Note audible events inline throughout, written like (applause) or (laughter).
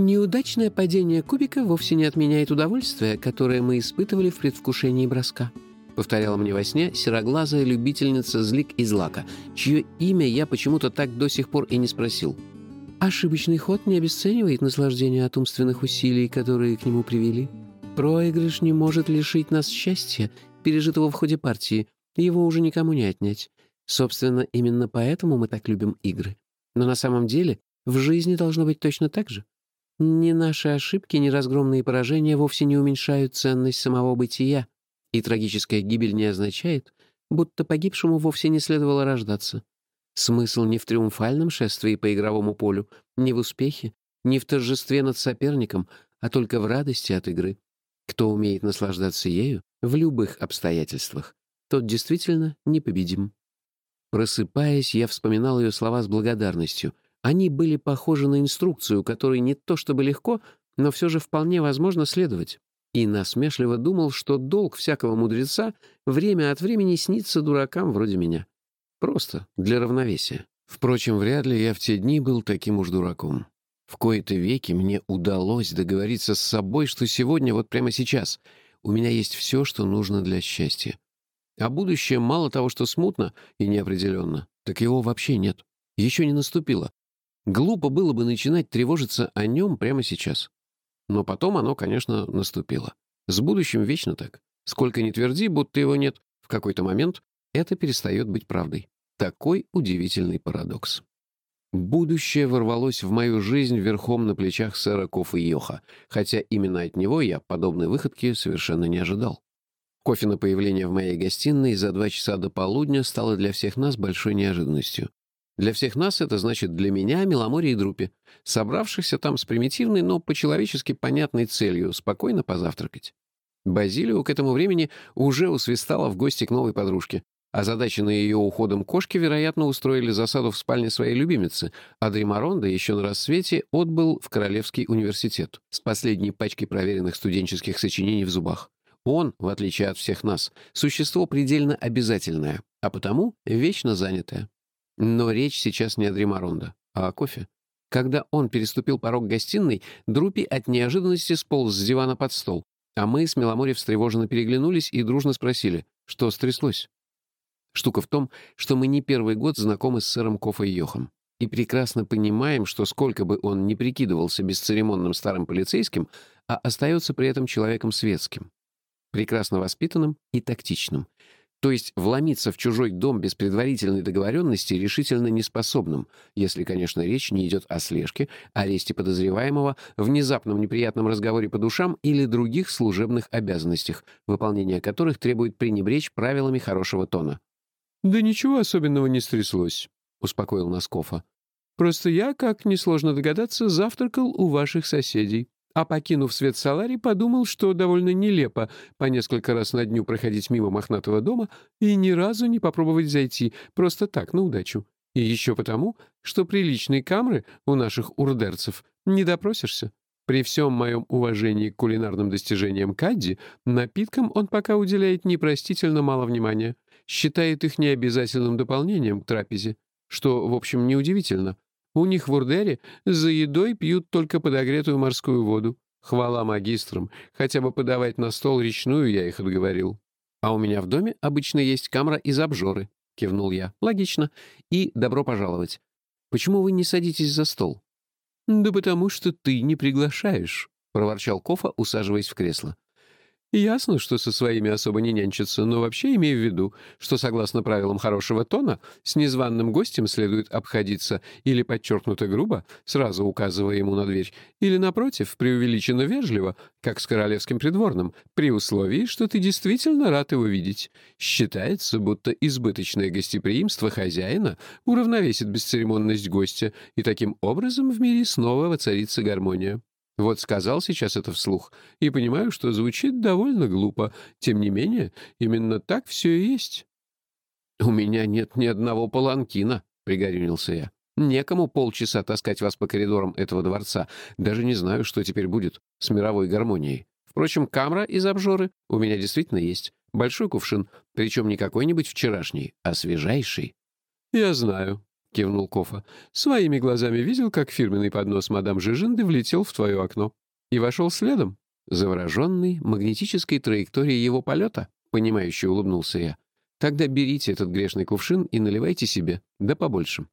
Неудачное падение кубика вовсе не отменяет удовольствия, которое мы испытывали в предвкушении броска. Повторяла мне во сне сероглазая любительница злик из лака, чье имя я почему-то так до сих пор и не спросил. Ошибочный ход не обесценивает наслаждение от умственных усилий, которые к нему привели. Проигрыш не может лишить нас счастья, пережитого в ходе партии. Его уже никому не отнять. Собственно, именно поэтому мы так любим игры. Но на самом деле в жизни должно быть точно так же. Ни наши ошибки, ни разгромные поражения вовсе не уменьшают ценность самого бытия, и трагическая гибель не означает, будто погибшему вовсе не следовало рождаться. Смысл не в триумфальном шествии по игровому полю, не в успехе, не в торжестве над соперником, а только в радости от игры. Кто умеет наслаждаться ею в любых обстоятельствах, тот действительно непобедим. Просыпаясь, я вспоминал ее слова с благодарностью. Они были похожи на инструкцию, которой не то чтобы легко, но все же вполне возможно следовать. И насмешливо думал, что долг всякого мудреца время от времени снится дуракам вроде меня. Просто для равновесия. Впрочем, вряд ли я в те дни был таким уж дураком. В кои-то веки мне удалось договориться с собой, что сегодня, вот прямо сейчас, у меня есть все, что нужно для счастья. А будущее мало того, что смутно и неопределенно, так его вообще нет. Еще не наступило. Глупо было бы начинать тревожиться о нем прямо сейчас. Но потом оно, конечно, наступило. С будущим вечно так. Сколько ни тверди, будто его нет, в какой-то момент это перестает быть правдой. Такой удивительный парадокс. Будущее ворвалось в мою жизнь верхом на плечах сэра Кофа Йоха, хотя именно от него я подобной выходки совершенно не ожидал. Кофе появление в моей гостиной за два часа до полудня стало для всех нас большой неожиданностью. Для всех нас это значит для меня, Меломори и Друпи, собравшихся там с примитивной, но по-человечески понятной целью — спокойно позавтракать. Базилио к этому времени уже усвистала в гости к новой подружке. Озадаченные ее уходом кошки, вероятно, устроили засаду в спальне своей любимицы, а Дримаронда еще на рассвете отбыл в Королевский университет с последней пачкой проверенных студенческих сочинений в зубах. Он, в отличие от всех нас, существо предельно обязательное, а потому вечно занятое. Но речь сейчас не о Дримаронда, а о кофе. Когда он переступил порог гостиной, Друпи от неожиданности сполз с дивана под стол, а мы с Меломори встревоженно переглянулись и дружно спросили, что стряслось. Штука в том, что мы не первый год знакомы с сэром Кофа и Йохом и прекрасно понимаем, что сколько бы он ни прикидывался бесцеремонным старым полицейским, а остается при этом человеком светским прекрасно воспитанным и тактичным. То есть вломиться в чужой дом без предварительной договоренности решительно неспособным, если, конечно, речь не идет о слежке, аресте подозреваемого, внезапном неприятном разговоре по душам или других служебных обязанностях, выполнение которых требует пренебречь правилами хорошего тона. «Да ничего особенного не стряслось», — успокоил Носкофа. «Просто я, как несложно догадаться, завтракал у ваших соседей а покинув свет Салари, подумал, что довольно нелепо по несколько раз на дню проходить мимо мохнатого дома и ни разу не попробовать зайти, просто так, на удачу. И еще потому, что приличной камры у наших урдерцев не допросишься. При всем моем уважении к кулинарным достижениям Кадди, напиткам он пока уделяет непростительно мало внимания, считает их необязательным дополнением к трапезе, что, в общем, неудивительно — у них в Урдере за едой пьют только подогретую морскую воду. Хвала магистрам. Хотя бы подавать на стол речную я их отговорил. А у меня в доме обычно есть камера из обжоры, кивнул я. Логично. И добро пожаловать. Почему вы не садитесь за стол? Да потому что ты не приглашаешь, проворчал Кофа, усаживаясь в кресло. Ясно, что со своими особо не нянчатся, но вообще имею в виду, что согласно правилам хорошего тона, с незваным гостем следует обходиться или подчеркнуто грубо, сразу указывая ему на дверь, или, напротив, преувеличенно вежливо, как с королевским придворным, при условии, что ты действительно рад его видеть. Считается, будто избыточное гостеприимство хозяина уравновесит бесцеремонность гостя, и таким образом в мире снова воцарится гармония. Вот сказал сейчас это вслух, и понимаю, что звучит довольно глупо. Тем не менее, именно так все и есть. «У меня нет ни одного паланкина», — пригорюнился я. «Некому полчаса таскать вас по коридорам этого дворца. Даже не знаю, что теперь будет с мировой гармонией. Впрочем, камера из обжоры у меня действительно есть. Большой кувшин, причем не какой-нибудь вчерашний, а свежайший». «Я знаю», — кивнул Кофа. «Своими глазами видел, как фирменный поднос мадам Жижинды влетел в твое окно. И вошел следом, завороженный магнетической траекторией его полета», — понимающе улыбнулся я. «Тогда берите этот грешный кувшин и наливайте себе, да побольше».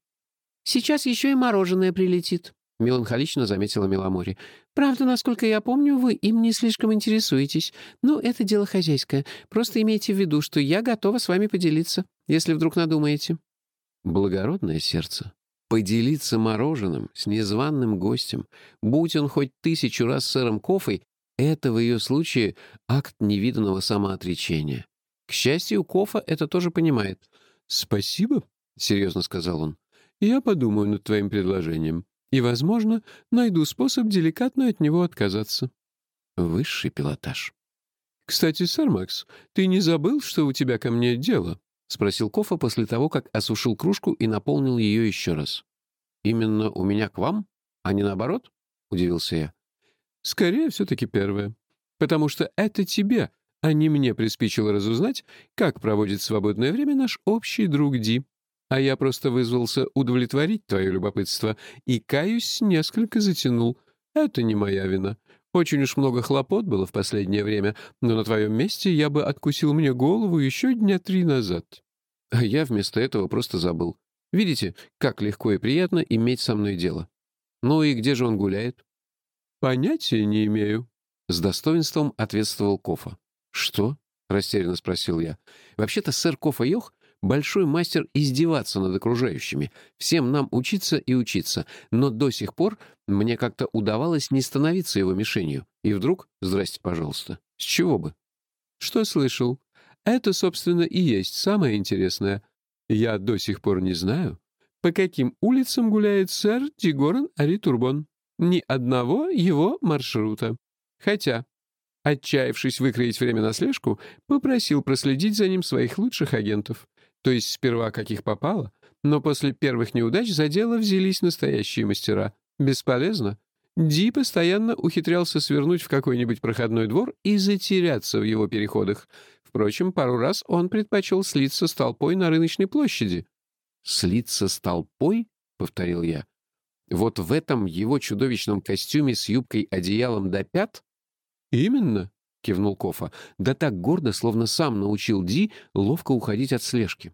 «Сейчас еще и мороженое прилетит», — меланхолично заметила Меломори. «Правда, насколько я помню, вы им не слишком интересуетесь. Ну, это дело хозяйское. Просто имейте в виду, что я готова с вами поделиться, если вдруг надумаете». Благородное сердце. Поделиться мороженым с незваным гостем, будь он хоть тысячу раз сэром Кофой, это в ее случае акт невиданного самоотречения. К счастью, Кофа это тоже понимает. «Спасибо», — серьезно сказал он. «Я подумаю над твоим предложением и, возможно, найду способ деликатно от него отказаться». Высший пилотаж. «Кстати, сэр Макс, ты не забыл, что у тебя ко мне дело?» — спросил Кофа после того, как осушил кружку и наполнил ее еще раз. «Именно у меня к вам, а не наоборот?» — удивился я. «Скорее, все-таки первое. Потому что это тебе, а не мне приспичило разузнать, как проводит свободное время наш общий друг Ди. А я просто вызвался удовлетворить твое любопытство и, каюсь, несколько затянул. Это не моя вина. Очень уж много хлопот было в последнее время, но на твоем месте я бы откусил мне голову еще дня три назад. А я вместо этого просто забыл. Видите, как легко и приятно иметь со мной дело. Ну и где же он гуляет? Понятия не имею. С достоинством ответствовал Кофа. Что? Растерянно спросил я. Вообще-то сэр Кофа Йох большой мастер издеваться над окружающими, всем нам учиться и учиться, но до сих пор мне как-то удавалось не становиться его мишенью. И вдруг, здрасте, пожалуйста, с чего бы? Что слышал? Это, собственно, и есть самое интересное. Я до сих пор не знаю, по каким улицам гуляет сэр Тигоран Аритурбон. Ни одного его маршрута. Хотя, отчаявшись выкроить время на слежку, попросил проследить за ним своих лучших агентов. То есть сперва каких попало, но после первых неудач за дело взялись настоящие мастера. Бесполезно. Ди постоянно ухитрялся свернуть в какой-нибудь проходной двор и затеряться в его переходах. Впрочем, пару раз он предпочел слиться с толпой на рыночной площади. «Слиться с толпой?» — повторил я. «Вот в этом его чудовищном костюме с юбкой-одеялом до пят?» «Именно», — кивнул Кофа. «Да так гордо, словно сам научил Ди ловко уходить от слежки».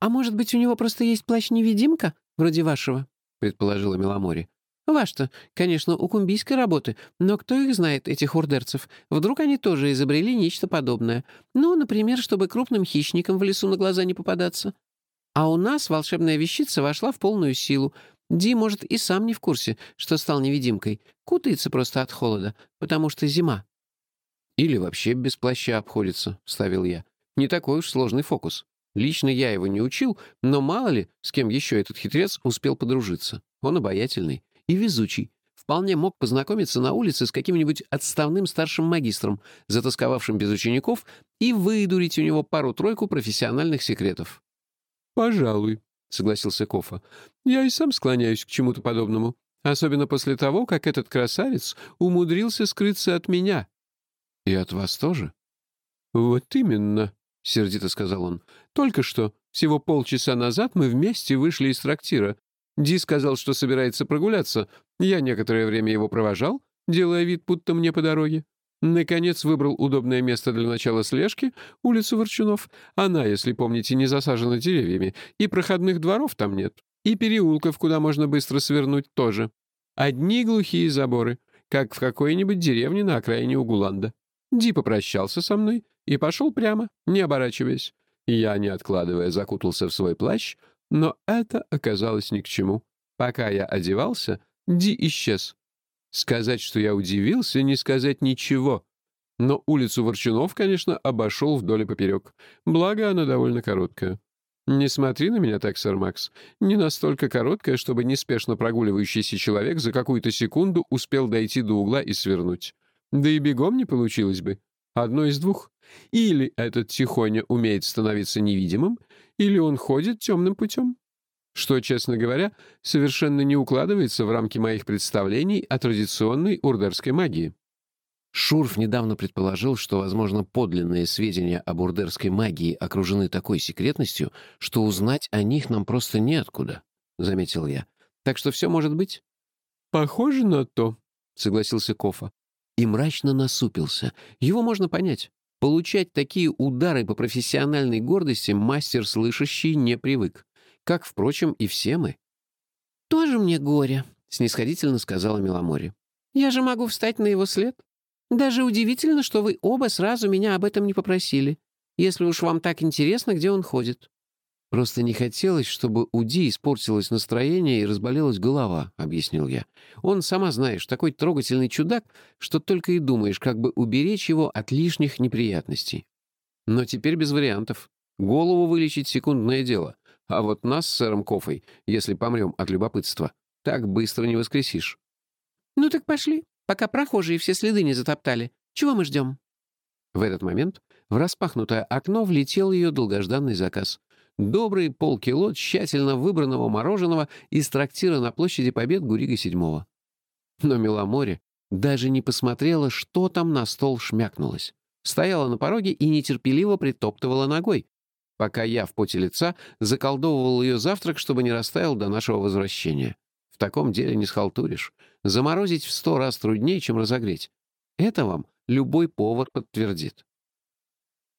«А может быть, у него просто есть плащ-невидимка, вроде вашего?» — предположила Меломори. «Ваш-то, конечно, у кумбийской работы, но кто их знает, этих урдерцев? Вдруг они тоже изобрели нечто подобное. Ну, например, чтобы крупным хищникам в лесу на глаза не попадаться. А у нас волшебная вещица вошла в полную силу. Ди, может, и сам не в курсе, что стал невидимкой. Кутается просто от холода, потому что зима. «Или вообще без плаща обходится», — вставил я. «Не такой уж сложный фокус. Лично я его не учил, но мало ли, с кем еще этот хитрец успел подружиться. Он обаятельный и везучий. Вполне мог познакомиться на улице с каким-нибудь отставным старшим магистром, затасковавшим без учеников, и выдурить у него пару-тройку профессиональных секретов». «Пожалуй», — согласился Кофа. «Я и сам склоняюсь к чему-то подобному. Особенно после того, как этот красавец умудрился скрыться от меня, «И от вас тоже?» «Вот именно», — сердито сказал он. «Только что, всего полчаса назад мы вместе вышли из трактира. Ди сказал, что собирается прогуляться. Я некоторое время его провожал, делая вид, будто мне по дороге. Наконец выбрал удобное место для начала слежки, улицу Ворчунов. Она, если помните, не засажена деревьями, и проходных дворов там нет, и переулков, куда можно быстро свернуть, тоже. Одни глухие заборы, как в какой-нибудь деревне на окраине Угуланда. Ди попрощался со мной и пошел прямо, не оборачиваясь. Я, не откладывая, закутался в свой плащ, но это оказалось ни к чему. Пока я одевался, Ди исчез. Сказать, что я удивился, не сказать ничего. Но улицу Ворчунов, конечно, обошел вдоль и поперек. Благо, она довольно короткая. Не смотри на меня так, сэр Макс. Не настолько короткая, чтобы неспешно прогуливающийся человек за какую-то секунду успел дойти до угла и свернуть. Да и бегом не получилось бы. Одно из двух. Или этот Тихоня умеет становиться невидимым, или он ходит темным путем. Что, честно говоря, совершенно не укладывается в рамки моих представлений о традиционной урдерской магии. Шурф недавно предположил, что, возможно, подлинные сведения об урдерской магии окружены такой секретностью, что узнать о них нам просто неоткуда. — заметил я. «Так что все может быть?» «Похоже на то», — согласился Кофа. И мрачно насупился. Его можно понять. Получать такие удары по профессиональной гордости мастер слышащий не привык. Как, впрочем, и все мы. «Тоже мне горе», — снисходительно сказала Меломори. «Я же могу встать на его след. Даже удивительно, что вы оба сразу меня об этом не попросили, если уж вам так интересно, где он ходит». «Просто не хотелось, чтобы у Ди испортилось настроение и разболелась голова», — объяснил я. «Он, сама знаешь, такой трогательный чудак, что только и думаешь, как бы уберечь его от лишних неприятностей. Но теперь без вариантов. Голову вылечить — секундное дело. А вот нас с сэром Кофой, если помрем от любопытства, так быстро не воскресишь». «Ну так пошли, пока прохожие все следы не затоптали. Чего мы ждем?» В этот момент в распахнутое окно влетел ее долгожданный заказ. Добрый полкило тщательно выбранного мороженого из трактира на площади Побед Гурига-7. Но Меломоре даже не посмотрела, что там на стол шмякнулось. Стояла на пороге и нетерпеливо притоптывала ногой, пока я в поте лица заколдовывал ее завтрак, чтобы не растаял до нашего возвращения. В таком деле не схалтуришь. Заморозить в сто раз труднее, чем разогреть. Это вам любой повар подтвердит.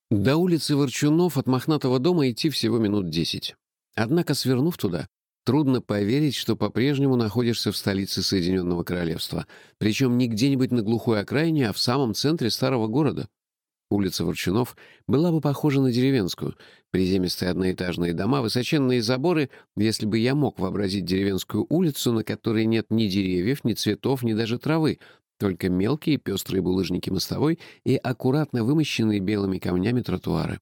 До улицы Ворчунов от мохнатого дома идти всего минут десять. Однако, свернув туда, трудно поверить, что по-прежнему находишься в столице Соединенного Королевства, причем не где-нибудь на глухой окраине, а в самом центре старого города. Улица Ворчунов была бы похожа на деревенскую. Приземистые одноэтажные дома, высоченные заборы, если бы я мог вообразить деревенскую улицу, на которой нет ни деревьев, ни цветов, ни даже травы, только мелкие пестрые булыжники мостовой и аккуратно вымощенные белыми камнями тротуары.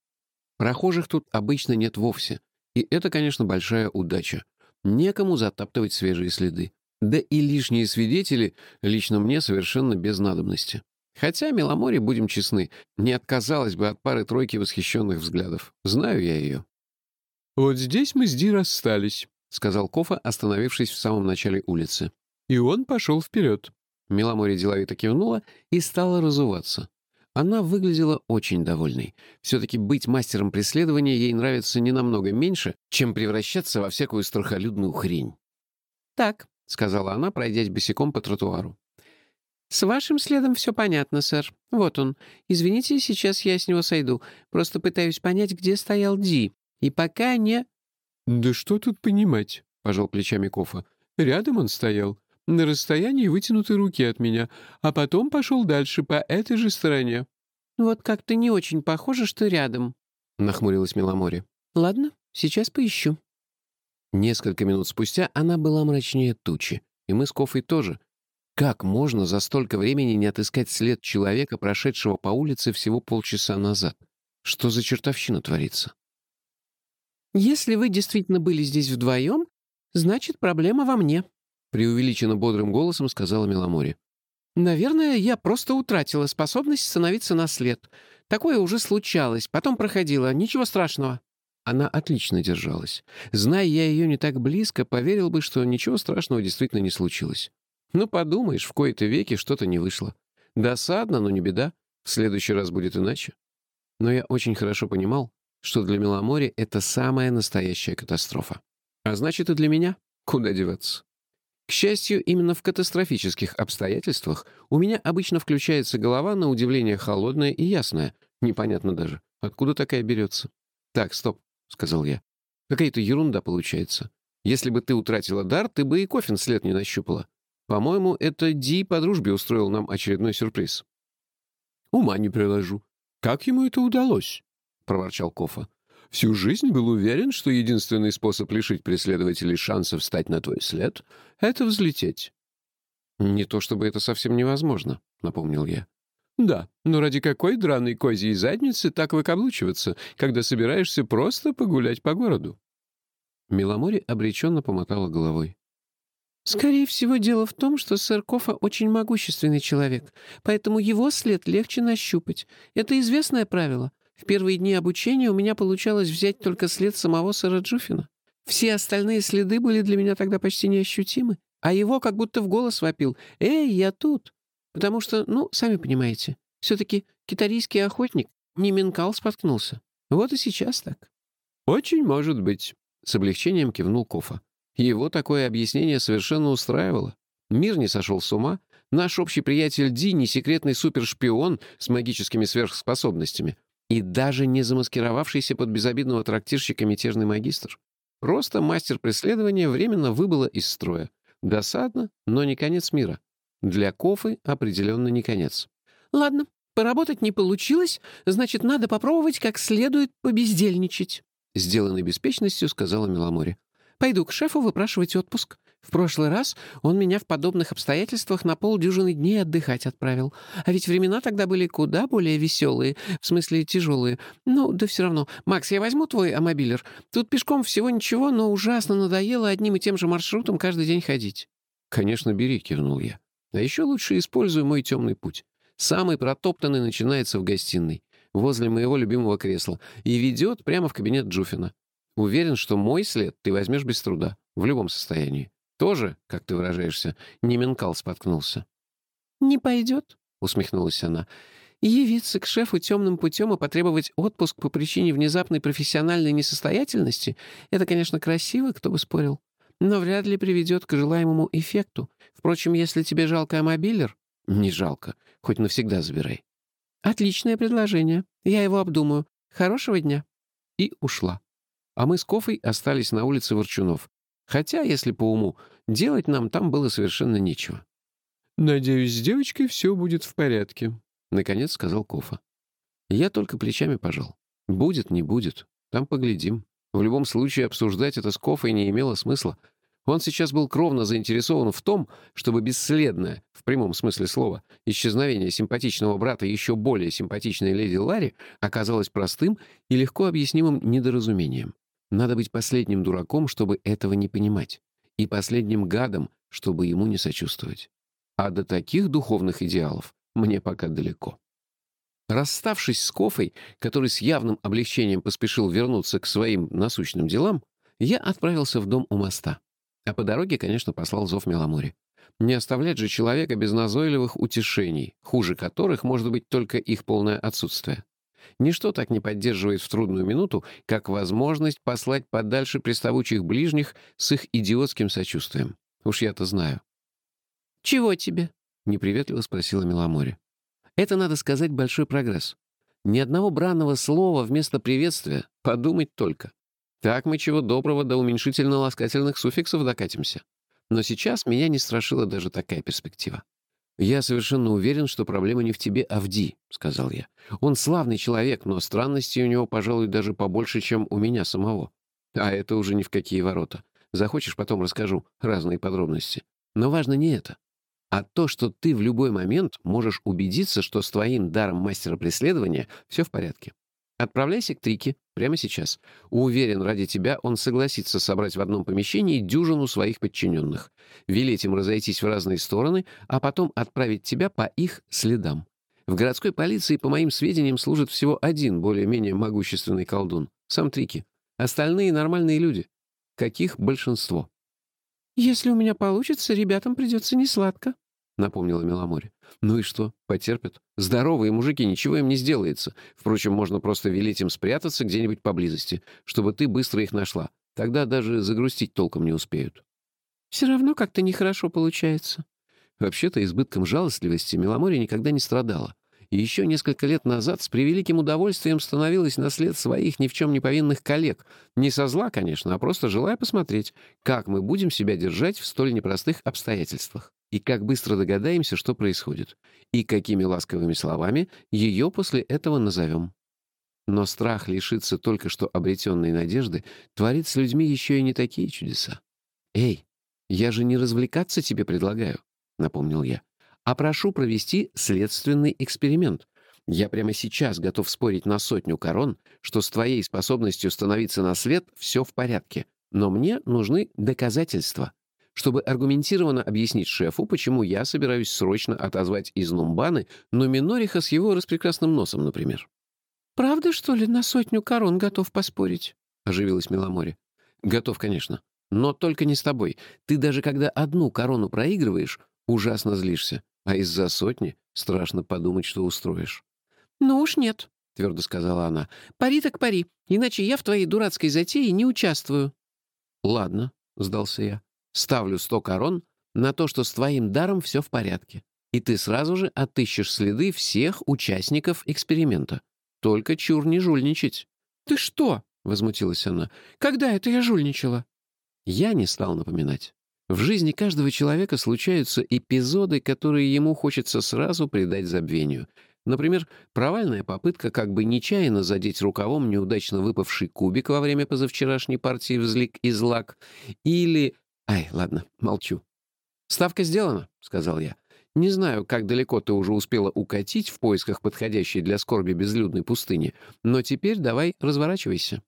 Прохожих тут обычно нет вовсе. И это, конечно, большая удача. Некому затаптывать свежие следы. Да и лишние свидетели лично мне совершенно без надобности. Хотя Меломоре, будем честны, не отказалась бы от пары-тройки восхищенных взглядов. Знаю я ее. «Вот здесь мы с Ди расстались», — сказал Кофа, остановившись в самом начале улицы. И он пошел вперед. Меломоре деловито кивнула и стала разуваться. Она выглядела очень довольной. Все-таки быть мастером преследования ей нравится не намного меньше, чем превращаться во всякую страхолюдную хрень. «Так», — сказала она, пройдясь босиком по тротуару. «С вашим следом все понятно, сэр. Вот он. Извините, сейчас я с него сойду. Просто пытаюсь понять, где стоял Ди. И пока не...» «Да что тут понимать?» — пожал плечами Кофа. «Рядом он стоял, на расстоянии вытянутой руки от меня, а потом пошел дальше по этой же стороне». «Вот как-то не очень похоже, что рядом», — нахмурилась Меломори. «Ладно, сейчас поищу». Несколько минут спустя она была мрачнее тучи, и мы с Кофой тоже, как можно за столько времени не отыскать след человека, прошедшего по улице всего полчаса назад? Что за чертовщина творится? «Если вы действительно были здесь вдвоем, значит, проблема во мне», — преувеличенно бодрым голосом сказала Меломори. «Наверное, я просто утратила способность становиться на след. Такое уже случалось, потом проходило, ничего страшного». Она отлично держалась. Зная я ее не так близко, поверил бы, что ничего страшного действительно не случилось. Ну, подумаешь, в кои-то веки что-то не вышло. Досадно, но не беда. В следующий раз будет иначе. Но я очень хорошо понимал, что для Меломори это самая настоящая катастрофа. А значит, и для меня. Куда деваться? К счастью, именно в катастрофических обстоятельствах у меня обычно включается голова на удивление холодная и ясная. Непонятно даже, откуда такая берется. «Так, стоп», — сказал я. «Какая-то ерунда получается. Если бы ты утратила дар, ты бы и кофин след не нащупала. По-моему, это Ди по дружбе устроил нам очередной сюрприз. «Ума не приложу. Как ему это удалось?» — проворчал Кофа. «Всю жизнь был уверен, что единственный способ лишить преследователей шансов встать на твой след — это взлететь». «Не то чтобы это совсем невозможно», — напомнил я. «Да, но ради какой драной козьей задницы так выкаблучиваться, когда собираешься просто погулять по городу?» Миломори обреченно помотала головой. Скорее всего, дело в том, что сэр Кофа очень могущественный человек, поэтому его след легче нащупать. Это известное правило. В первые дни обучения у меня получалось взять только след самого сэра Джуфина. Все остальные следы были для меня тогда почти неощутимы, а его как будто в голос вопил «Эй, я тут!» Потому что, ну, сами понимаете, все-таки китарийский охотник не Минкал споткнулся. Вот и сейчас так. «Очень может быть», — с облегчением кивнул Кофа. Его такое объяснение совершенно устраивало. Мир не сошел с ума, наш общий приятель Ди не секретный супершпион с магическими сверхспособностями и даже не замаскировавшийся под безобидного трактирщика мятежный магистр. Просто мастер преследования временно выбыла из строя. Досадно, но не конец мира. Для Кофы определенно не конец. «Ладно, поработать не получилось, значит, надо попробовать как следует побездельничать», — сделанной беспечностью сказала Меломори. «Пойду к шефу выпрашивать отпуск. В прошлый раз он меня в подобных обстоятельствах на полдюжины дней отдыхать отправил. А ведь времена тогда были куда более веселые, в смысле тяжелые. Ну, да все равно. Макс, я возьму твой амобилер. Тут пешком всего ничего, но ужасно надоело одним и тем же маршрутом каждый день ходить». «Конечно, бери», — кивнул я. «А еще лучше используй мой темный путь. Самый протоптанный начинается в гостиной, возле моего любимого кресла, и ведет прямо в кабинет Джуфина. Уверен, что мой след ты возьмешь без труда, в любом состоянии. Тоже, как ты выражаешься, не менкал споткнулся. «Не пойдет», — усмехнулась она. «Явиться к шефу темным путем и потребовать отпуск по причине внезапной профессиональной несостоятельности — это, конечно, красиво, кто бы спорил, но вряд ли приведет к желаемому эффекту. Впрочем, если тебе жалко мобилер, «Не жалко. Хоть навсегда забирай». «Отличное предложение. Я его обдумаю. Хорошего дня». И ушла. А мы с Кофой остались на улице Ворчунов. Хотя, если по уму, делать нам там было совершенно нечего. «Надеюсь, с девочкой все будет в порядке», — наконец сказал Кофа. Я только плечами пожал. Будет, не будет. Там поглядим. В любом случае обсуждать это с Кофой не имело смысла. Он сейчас был кровно заинтересован в том, чтобы бесследное, в прямом смысле слова, исчезновение симпатичного брата еще более симпатичной леди Ларри оказалось простым и легко объяснимым недоразумением. Надо быть последним дураком, чтобы этого не понимать, и последним гадом, чтобы ему не сочувствовать. А до таких духовных идеалов мне пока далеко. Расставшись с Кофой, который с явным облегчением поспешил вернуться к своим насущным делам, я отправился в дом у моста. А по дороге, конечно, послал зов Меломоре. Не оставлять же человека без назойливых утешений, хуже которых может быть только их полное отсутствие. Ничто так не поддерживает в трудную минуту, как возможность послать подальше приставучих ближних с их идиотским сочувствием. Уж я-то знаю. «Чего тебе?» — неприветливо спросила Меломоре. «Это, надо сказать, большой прогресс. Ни одного бранного слова вместо приветствия. Подумать только. Так мы чего доброго до уменьшительно-ласкательных суффиксов докатимся. Но сейчас меня не страшила даже такая перспектива. «Я совершенно уверен, что проблема не в тебе, а в Ди», — сказал я. «Он славный человек, но странностей у него, пожалуй, даже побольше, чем у меня самого. А это уже ни в какие ворота. Захочешь, потом расскажу разные подробности. Но важно не это, а то, что ты в любой момент можешь убедиться, что с твоим даром мастера преследования все в порядке. Отправляйся к Трике прямо сейчас. Уверен, ради тебя он согласится собрать в одном помещении дюжину своих подчиненных, велеть им разойтись в разные стороны, а потом отправить тебя по их следам. В городской полиции, по моим сведениям, служит всего один более-менее могущественный колдун — сам Трики. Остальные — нормальные люди. Каких большинство? «Если у меня получится, ребятам придется несладко», — напомнила Меломоре. «Ну и что? Потерпят. Здоровые мужики, ничего им не сделается. Впрочем, можно просто велеть им спрятаться где-нибудь поблизости, чтобы ты быстро их нашла. Тогда даже загрустить толком не успеют». «Все равно как-то нехорошо получается». Вообще-то избытком жалостливости Меломоре никогда не страдала. И еще несколько лет назад с превеликим удовольствием становилась на след своих ни в чем не повинных коллег. Не со зла, конечно, а просто желая посмотреть, как мы будем себя держать в столь непростых обстоятельствах и как быстро догадаемся, что происходит, и какими ласковыми словами ее после этого назовем. Но страх лишиться только что обретенной надежды творит с людьми еще и не такие чудеса. «Эй, я же не развлекаться тебе предлагаю», — напомнил я, «а прошу провести следственный эксперимент. Я прямо сейчас готов спорить на сотню корон, что с твоей способностью становиться на свет все в порядке, но мне нужны доказательства чтобы аргументированно объяснить шефу, почему я собираюсь срочно отозвать из Нумбаны Нуминориха с его распрекрасным носом, например. «Правда, что ли, на сотню корон готов поспорить?» — оживилась Меломори. «Готов, конечно. Но только не с тобой. Ты даже когда одну корону проигрываешь, ужасно злишься. А из-за сотни страшно подумать, что устроишь». «Ну уж нет», — твердо сказала она. «Пари так пари, иначе я в твоей дурацкой затее не участвую». «Ладно», — сдался я. «Ставлю сто корон на то, что с твоим даром все в порядке, и ты сразу же отыщешь следы всех участников эксперимента. Только чур не жульничать». «Ты что?» — возмутилась она. «Когда это я жульничала?» Я не стал напоминать. В жизни каждого человека случаются эпизоды, которые ему хочется сразу придать забвению. Например, провальная попытка как бы нечаянно задеть рукавом неудачно выпавший кубик во время позавчерашней партии взлик и злак. Или... Ай, ладно, молчу. «Ставка сделана», — сказал я. «Не знаю, как далеко ты уже успела укатить в поисках подходящей для скорби безлюдной пустыни, но теперь давай разворачивайся».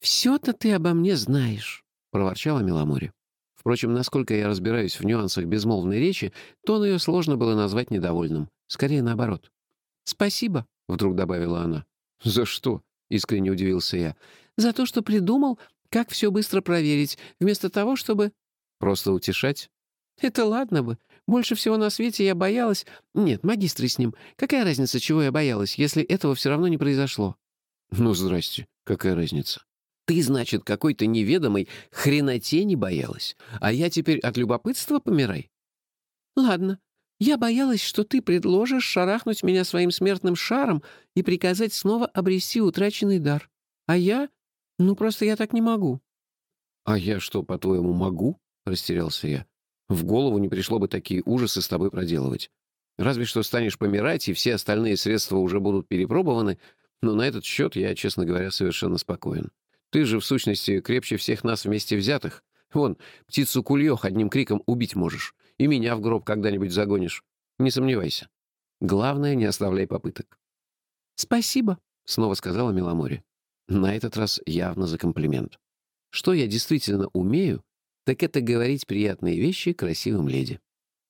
«Все-то ты обо мне знаешь», — проворчала Меломори. Впрочем, насколько я разбираюсь в нюансах безмолвной речи, тон ее сложно было назвать недовольным. Скорее наоборот. «Спасибо», — вдруг добавила она. «За что?» — искренне удивился я. «За то, что придумал, как все быстро проверить, вместо того, чтобы...» «Просто утешать?» «Это ладно бы. Больше всего на свете я боялась... Нет, магистры с ним. Какая разница, чего я боялась, если этого все равно не произошло?» «Ну, здрасте. Какая разница?» Ты, значит, какой-то неведомой хреноте не боялась, а я теперь от любопытства помирай? Ладно, я боялась, что ты предложишь шарахнуть меня своим смертным шаром и приказать снова обрести утраченный дар. А я... Ну, просто я так не могу. А я что, по-твоему, могу? Растерялся я. В голову не пришло бы такие ужасы с тобой проделывать. Разве что станешь помирать, и все остальные средства уже будут перепробованы, но на этот счет я, честно говоря, совершенно спокоен. Ты же, в сущности, крепче всех нас вместе взятых. Вон, птицу кульёх одним криком убить можешь. И меня в гроб когда-нибудь загонишь. Не сомневайся. Главное, не оставляй попыток». «Спасибо», — снова сказала Миломори. На этот раз явно за комплимент. Что я действительно умею, так это говорить приятные вещи красивым леди.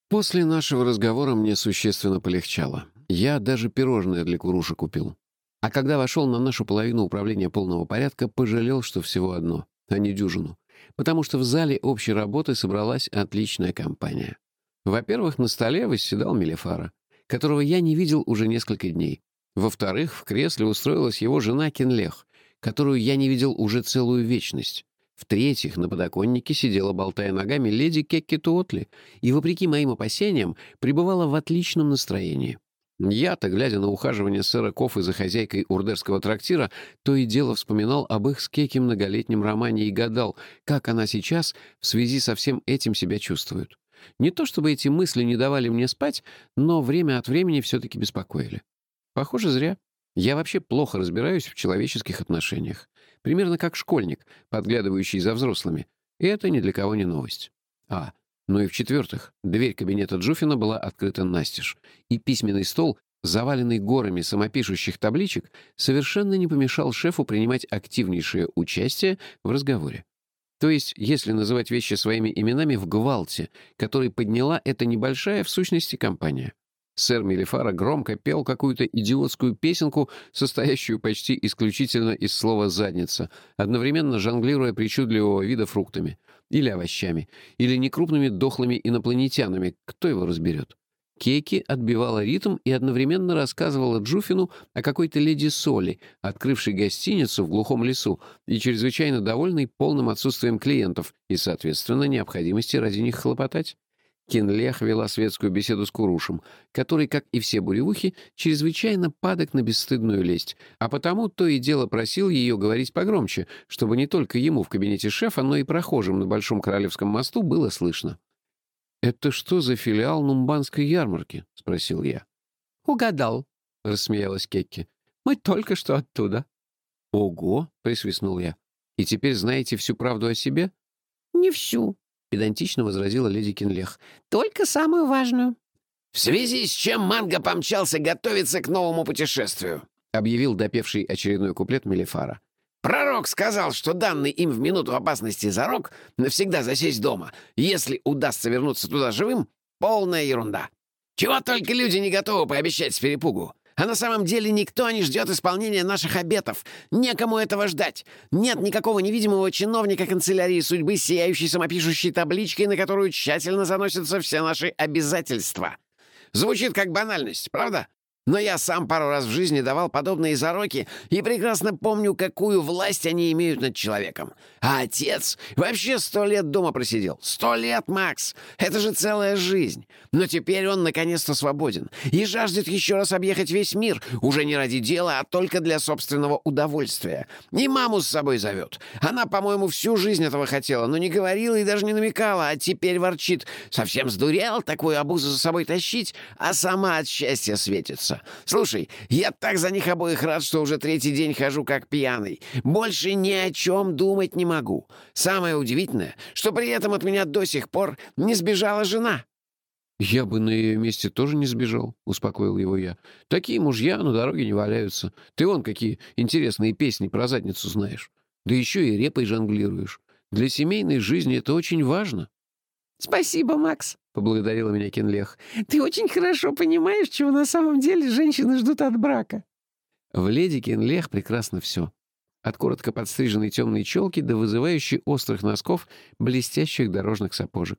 После нашего разговора мне существенно полегчало. Я даже пирожное для Куруши купил. А когда вошел на нашу половину управления полного порядка, пожалел, что всего одно, а не дюжину. Потому что в зале общей работы собралась отличная компания. Во-первых, на столе восседал Мелефара, которого я не видел уже несколько дней. Во-вторых, в кресле устроилась его жена Кенлех, которую я не видел уже целую вечность. В-третьих, на подоконнике сидела, болтая ногами, леди Кекки Туотли и, вопреки моим опасениям, пребывала в отличном настроении. Я-то, глядя на ухаживание сэра Кофы за хозяйкой урдерского трактира, то и дело вспоминал об их с Кеки многолетнем романе и гадал, как она сейчас в связи со всем этим себя чувствует. Не то чтобы эти мысли не давали мне спать, но время от времени все-таки беспокоили. Похоже, зря. Я вообще плохо разбираюсь в человеческих отношениях. Примерно как школьник, подглядывающий за взрослыми. И это ни для кого не новость. А, ну и в-четвертых, дверь кабинета Джуфина была открыта настежь, и письменный стол, заваленный горами самопишущих табличек, совершенно не помешал шефу принимать активнейшее участие в разговоре. То есть, если называть вещи своими именами, в гвалте, который подняла эта небольшая, в сущности, компания. Сэр Мелифара громко пел какую-то идиотскую песенку, состоящую почти исключительно из слова «задница», одновременно жонглируя причудливого вида фруктами. Или овощами. Или некрупными дохлыми инопланетянами. Кто его разберет? Кейки отбивала ритм и одновременно рассказывала Джуфину о какой-то леди Соли, открывшей гостиницу в глухом лесу и чрезвычайно довольной полным отсутствием клиентов и, соответственно, необходимости ради них хлопотать. Кинлех вела светскую беседу с Курушем, который, как и все буревухи, чрезвычайно падок на бесстыдную лесть, а потому то и дело просил ее говорить погромче, чтобы не только ему в кабинете шефа, но и прохожим на Большом Королевском мосту было слышно. «Это что за филиал Нумбанской ярмарки?» — спросил я. «Угадал», — рассмеялась Кекки. «Мы только что оттуда». «Ого!» — присвистнул я. «И теперь знаете всю правду о себе?» «Не всю», — педантично возразила леди Кинлех. «Только самую важную». «В связи с чем Манго помчался готовиться к новому путешествию», — объявил допевший очередной куплет Мелифара. «Пророк сказал, что данный им в минуту опасности зарок навсегда засесть дома. Если удастся вернуться туда живым, полная ерунда. Чего только люди не готовы пообещать с перепугу. А на самом деле никто не ждет исполнения наших обетов. Некому этого ждать. Нет никакого невидимого чиновника канцелярии судьбы, сияющей самопишущей табличкой, на которую тщательно заносятся все наши обязательства. Звучит как банальность, правда? Но я сам пару раз в жизни давал подобные зароки и прекрасно помню, какую власть они имеют над человеком. А отец вообще сто лет дома просидел. Сто лет, Макс! Это же целая жизнь. Но теперь он наконец-то свободен и жаждет еще раз объехать весь мир, уже не ради дела, а только для собственного удовольствия. И маму с собой зовет. Она, по-моему, всю жизнь этого хотела, но не говорила и даже не намекала, а теперь ворчит. Совсем сдурел такую обузу за собой тащить, а сама от счастья светится. Слушай, я так за них обоих рад, что уже третий день хожу как пьяный. Больше ни о чем думать не могу. Самое удивительное, что при этом от меня до сих пор не сбежала жена». «Я бы на ее месте тоже не сбежал», — успокоил его я. «Такие мужья на дороге не валяются. Ты вон какие интересные песни про задницу знаешь. Да еще и репой жонглируешь. Для семейной жизни это очень важно». «Спасибо, Макс», — поблагодарила меня Кенлех. «Ты очень хорошо понимаешь, чего на самом деле женщины ждут от брака». В леди Кенлех прекрасно все. От коротко подстриженной темной челки до вызывающей острых носков блестящих дорожных сапожек.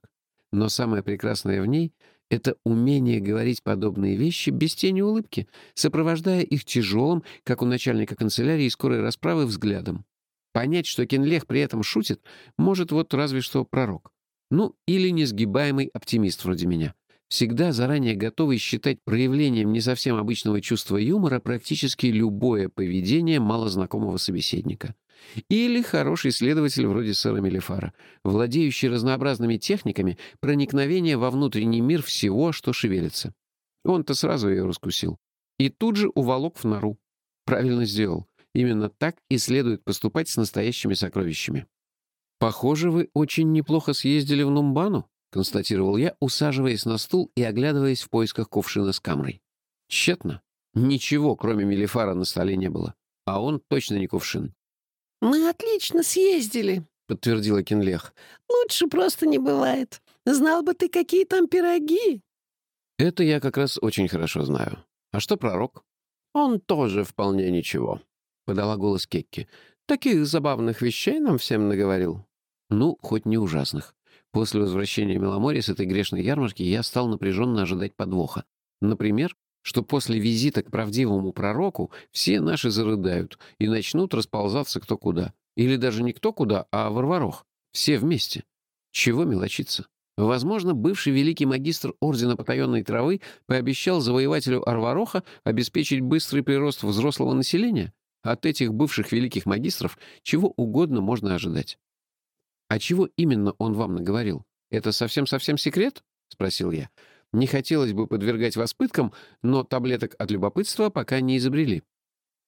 Но самое прекрасное в ней — это умение говорить подобные вещи без тени улыбки, сопровождая их тяжелым, как у начальника канцелярии скорой расправы, взглядом. Понять, что Кенлех при этом шутит, может вот разве что пророк. Ну, или несгибаемый оптимист вроде меня. Всегда заранее готовый считать проявлением не совсем обычного чувства юмора практически любое поведение малознакомого собеседника. Или хороший следователь вроде сэра Мелифара, владеющий разнообразными техниками проникновения во внутренний мир всего, что шевелится. Он-то сразу ее раскусил. И тут же уволок в нору. Правильно сделал. Именно так и следует поступать с настоящими сокровищами. «Похоже, вы очень неплохо съездили в Нумбану», — констатировал я, усаживаясь на стул и оглядываясь в поисках кувшина с камрой. Тщетно. Ничего, кроме мелифара, на столе не было. А он точно не кувшин. «Мы отлично съездили», — подтвердила Кенлех. «Лучше просто не бывает. Знал бы ты, какие там пироги». «Это я как раз очень хорошо знаю. А что пророк?» «Он тоже вполне ничего», — подала голос Кекки. «Таких забавных вещей нам всем наговорил. Ну, хоть не ужасных. После возвращения Меломори с этой грешной ярмарки я стал напряженно ожидать подвоха. Например, что после визита к правдивому пророку все наши зарыдают и начнут расползаться кто куда. Или даже не кто куда, а Варварох. Все вместе. Чего мелочиться? Возможно, бывший великий магистр Ордена Потаенной Травы пообещал завоевателю Арвароха обеспечить быстрый прирост взрослого населения? От этих бывших великих магистров чего угодно можно ожидать. «А чего именно он вам наговорил? Это совсем-совсем секрет?» — спросил я. «Не хотелось бы подвергать вас пыткам, но таблеток от любопытства пока не изобрели».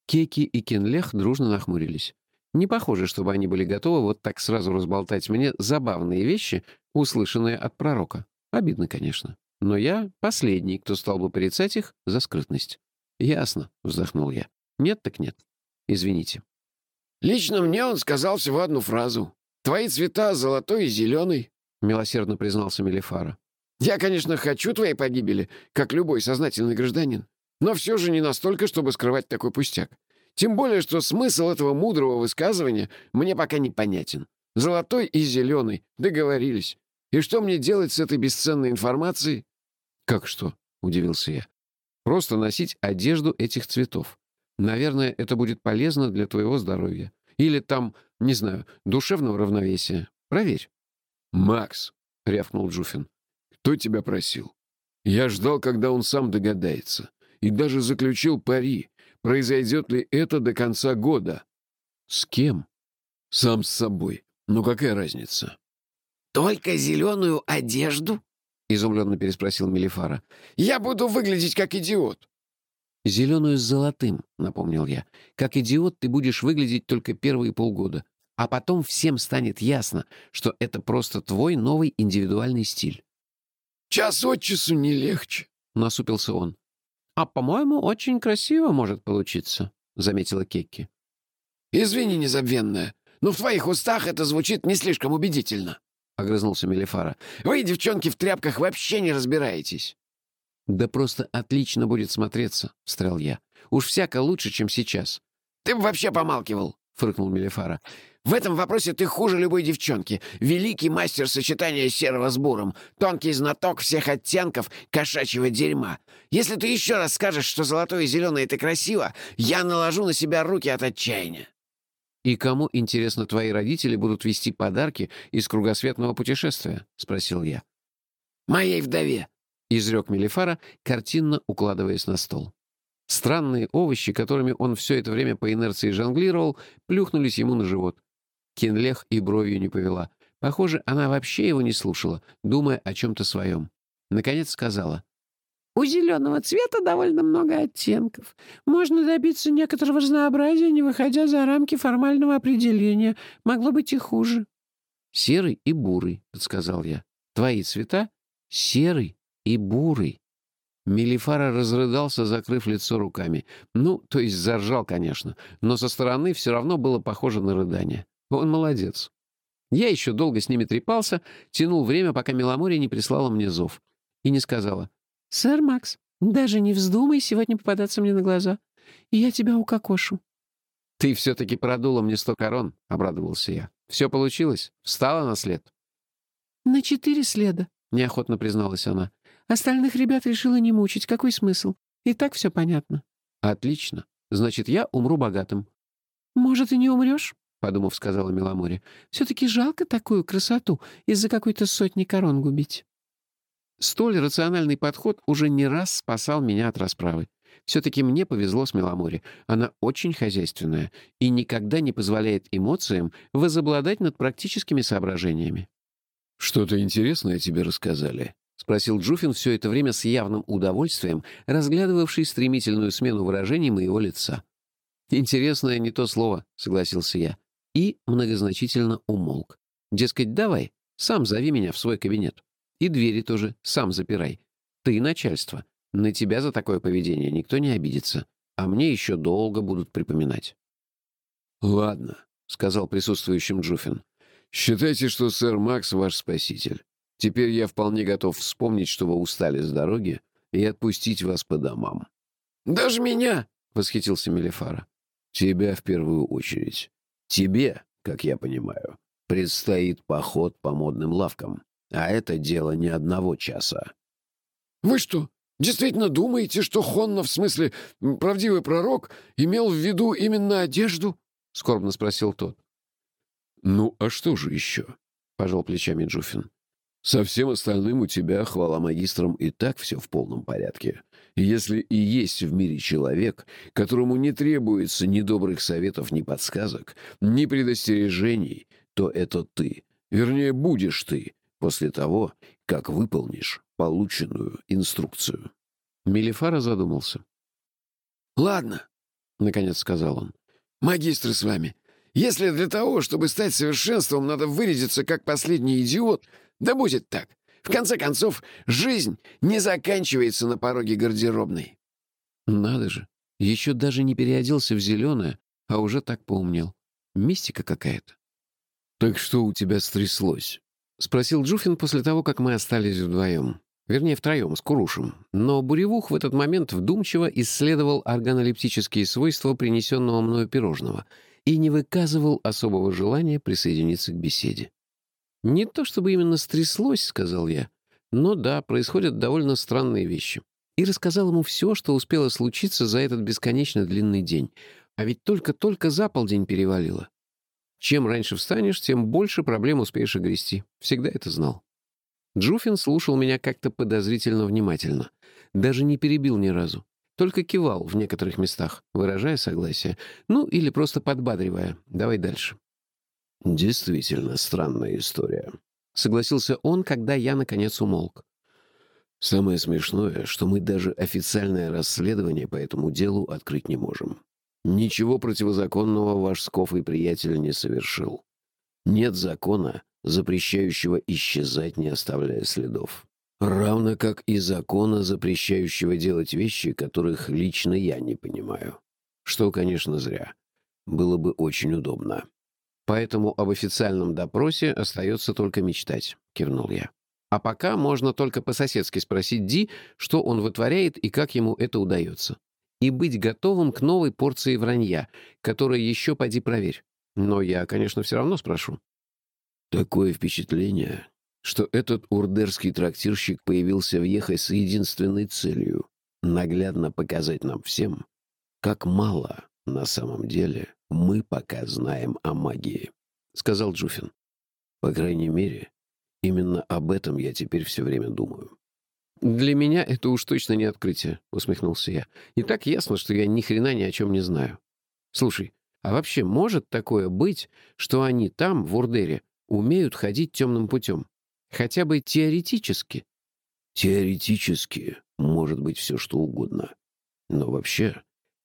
Кеки и Кенлех дружно нахмурились. Не похоже, чтобы они были готовы вот так сразу разболтать мне забавные вещи, услышанные от пророка. Обидно, конечно. Но я последний, кто стал бы порицать их за скрытность. «Ясно», — вздохнул я. «Нет так нет. Извините». «Лично мне он сказал всего одну фразу. Твои цвета золотой и зеленый», — милосердно признался Мелифара. «Я, конечно, хочу твоей погибели, как любой сознательный гражданин, но все же не настолько, чтобы скрывать такой пустяк. Тем более, что смысл этого мудрого высказывания мне пока непонятен. Золотой и зеленый. Договорились. И что мне делать с этой бесценной информацией?» «Как что?» — удивился я. «Просто носить одежду этих цветов. Наверное, это будет полезно для твоего здоровья. Или там, не знаю, душевного равновесия. Проверь». «Макс», — рявкнул Джуфин, — «кто тебя просил? Я ждал, когда он сам догадается, и даже заключил пари, произойдет ли это до конца года». «С кем?» «Сам с собой. Ну какая разница?» «Только зеленую одежду?» — изумленно переспросил Мелифара. «Я буду выглядеть как идиот». «Зеленую с золотым», — напомнил я. «Как идиот ты будешь выглядеть только первые полгода. А потом всем станет ясно, что это просто твой новый индивидуальный стиль». «Час от часу не легче», — насупился он. «А, по-моему, очень красиво может получиться», — заметила Кекки. «Извини, незабвенная, но в твоих устах это звучит не слишком убедительно», — огрызнулся Мелифара. «Вы, девчонки, в тряпках вообще не разбираетесь». «Да просто отлично будет смотреться», — встрял я. «Уж всяко лучше, чем сейчас». «Ты бы вообще помалкивал», — фыркнул Мелифара. В этом вопросе ты хуже любой девчонки. Великий мастер сочетания серого с буром. Тонкий знаток всех оттенков кошачьего дерьма. Если ты еще раз скажешь, что золотое и зеленое — это красиво, я наложу на себя руки от отчаяния». «И кому, интересно, твои родители будут вести подарки из кругосветного путешествия?» — спросил я. «Моей вдове», — изрек Мелифара, картинно укладываясь на стол. Странные овощи, которыми он все это время по инерции жонглировал, плюхнулись ему на живот. Кинлех и бровью не повела. Похоже, она вообще его не слушала, думая о чем-то своем. Наконец сказала. «У зеленого цвета довольно много оттенков. Можно добиться некоторого разнообразия, не выходя за рамки формального определения. Могло быть и хуже». «Серый и бурый», — подсказал я. «Твои цвета — серый и бурый». Мелифара разрыдался, закрыв лицо руками. Ну, то есть заржал, конечно, но со стороны все равно было похоже на рыдание. Он молодец. Я еще долго с ними трепался, тянул время, пока Меломорья не прислала мне зов. И не сказала. «Сэр Макс, даже не вздумай сегодня попадаться мне на глаза, и я тебя укокошу». «Ты все-таки продула мне сто корон», — обрадовался я. «Все получилось? Встала на след?» «На четыре следа», — неохотно призналась она. «Остальных ребят решила не мучить. Какой смысл? И так все понятно». «Отлично. Значит, я умру богатым». «Может, и не умрешь?» — подумав, сказала Меломоре. «Все-таки жалко такую красоту из-за какой-то сотни корон губить». Столь рациональный подход уже не раз спасал меня от расправы. Все-таки мне повезло с Меломоре. Она очень хозяйственная и никогда не позволяет эмоциям возобладать над практическими соображениями. «Что-то интересное тебе рассказали?» — спросил Джуфин все это время с явным удовольствием, разглядывавший стремительную смену выражений моего лица. «Интересное не то слово», — согласился я и многозначительно умолк. Дескать, давай, сам зови меня в свой кабинет. И двери тоже сам запирай. Ты начальство. На тебя за такое поведение никто не обидится. А мне еще долго будут припоминать. «Ладно», — сказал присутствующим Джуфин. «Считайте, что сэр Макс ваш спаситель. Теперь я вполне готов вспомнить, что вы устали с дороги, и отпустить вас по домам». «Даже меня?» — восхитился Мелефара. «Тебя в первую очередь. Тебе, как я понимаю, предстоит поход по модным лавкам, а это дело не одного часа. Вы что, действительно думаете, что Хонна, в смысле правдивый пророк, имел в виду именно одежду? — скорбно спросил тот. «Ну, а что же еще?» — пожал плечами Джуфин. «Со всем остальным у тебя, хвала магистрам, и так все в полном порядке. Если и есть в мире человек, которому не требуется ни добрых советов, ни подсказок, ни предостережений, то это ты. Вернее, будешь ты после того, как выполнишь полученную инструкцию. Мелифара задумался. «Ладно», — наконец сказал он. «Магистры с вами. Если для того, чтобы стать совершенством, надо вырядиться как последний идиот, да будет так. В конце концов, жизнь не заканчивается на пороге гардеробной. Надо же, еще даже не переоделся в зеленое, а уже так поумнел. Мистика какая-то. «Так что у тебя стряслось?» — спросил Джуфин после того, как мы остались вдвоем. Вернее, втроем, с Курушем. Но Буревух в этот момент вдумчиво исследовал органолептические свойства принесенного мною пирожного и не выказывал особого желания присоединиться к беседе. «Не то чтобы именно стряслось», — сказал я, «но да, происходят довольно странные вещи». И рассказал ему все, что успело случиться за этот бесконечно длинный день. А ведь только-только за полдень перевалило. Чем раньше встанешь, тем больше проблем успеешь огрести. Всегда это знал. Джуфин слушал меня как-то подозрительно внимательно. Даже не перебил ни разу. Только кивал в некоторых местах, выражая согласие. Ну, или просто подбадривая. Давай дальше. «Действительно странная история», — согласился он, когда я, наконец, умолк. «Самое смешное, что мы даже официальное расследование по этому делу открыть не можем. Ничего противозаконного ваш Скоф и приятель не совершил. Нет закона, запрещающего исчезать, не оставляя следов. Равно как и закона, запрещающего делать вещи, которых лично я не понимаю. Что, конечно, зря. Было бы очень удобно. Поэтому об официальном допросе остается только мечтать», — кивнул я. «А пока можно только по-соседски спросить Ди, что он вытворяет и как ему это удается. И быть готовым к новой порции вранья, которая еще поди проверь. Но я, конечно, все равно спрошу. Такое впечатление, что этот урдерский трактирщик появился в Ехе с единственной целью — наглядно показать нам всем, как мало на самом деле мы пока знаем о магии, — сказал Джуфин. По крайней мере, именно об этом я теперь все время думаю. «Для меня это уж точно не открытие», — усмехнулся я. «И так ясно, что я ни хрена ни о чем не знаю. Слушай, а вообще может такое быть, что они там, в Урдере, умеют ходить темным путем? Хотя бы теоретически?» «Теоретически может быть все что угодно. Но вообще,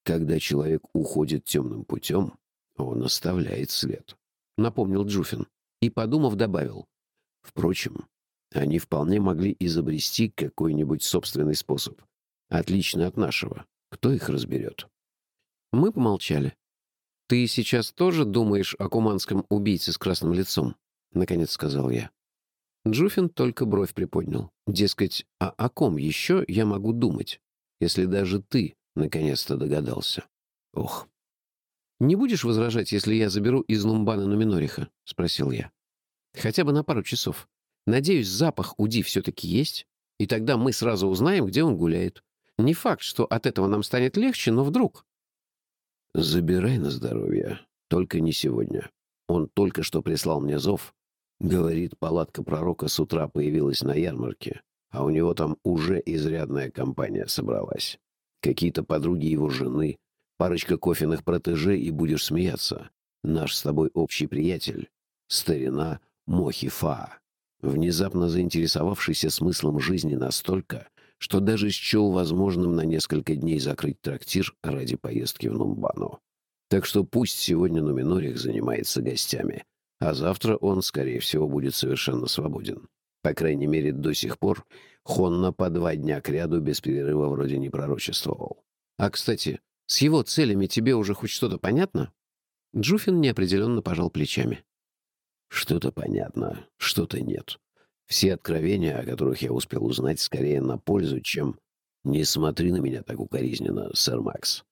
когда человек уходит темным путем, он оставляет след», — напомнил Джуфин. И, подумав, добавил. «Впрочем, они вполне могли изобрести какой-нибудь собственный способ. Отличный от нашего. Кто их разберет?» Мы помолчали. «Ты сейчас тоже думаешь о куманском убийце с красным лицом?» — наконец сказал я. Джуфин только бровь приподнял. Дескать, а о ком еще я могу думать, если даже ты наконец-то догадался? Ох. «Не будешь возражать, если я заберу из Нумбана Нуминориха?» — спросил я. «Хотя бы на пару часов. Надеюсь, запах Уди все-таки есть, и тогда мы сразу узнаем, где он гуляет. Не факт, что от этого нам станет легче, но вдруг...» «Забирай на здоровье. Только не сегодня. Он только что прислал мне зов. Говорит, палатка пророка с утра появилась на ярмарке, а у него там уже изрядная компания собралась. Какие-то подруги его жены, парочка кофейных протеже, и будешь смеяться. Наш с тобой общий приятель, старина Мохифа, внезапно заинтересовавшийся смыслом жизни настолько, что даже счел возможным на несколько дней закрыть трактир ради поездки в Нумбану. Так что пусть сегодня Нуминорих занимается гостями, а завтра он, скорее всего, будет совершенно свободен. По крайней мере, до сих пор Хонна по два дня кряду без перерыва вроде не пророчествовал. А, кстати, с его целями тебе уже хоть что-то понятно? Джуфин неопределенно пожал плечами. Что-то понятно, что-то нет. Все откровения, о которых я успел узнать, скорее на пользу, чем «Не смотри на меня так укоризненно, сэр Макс».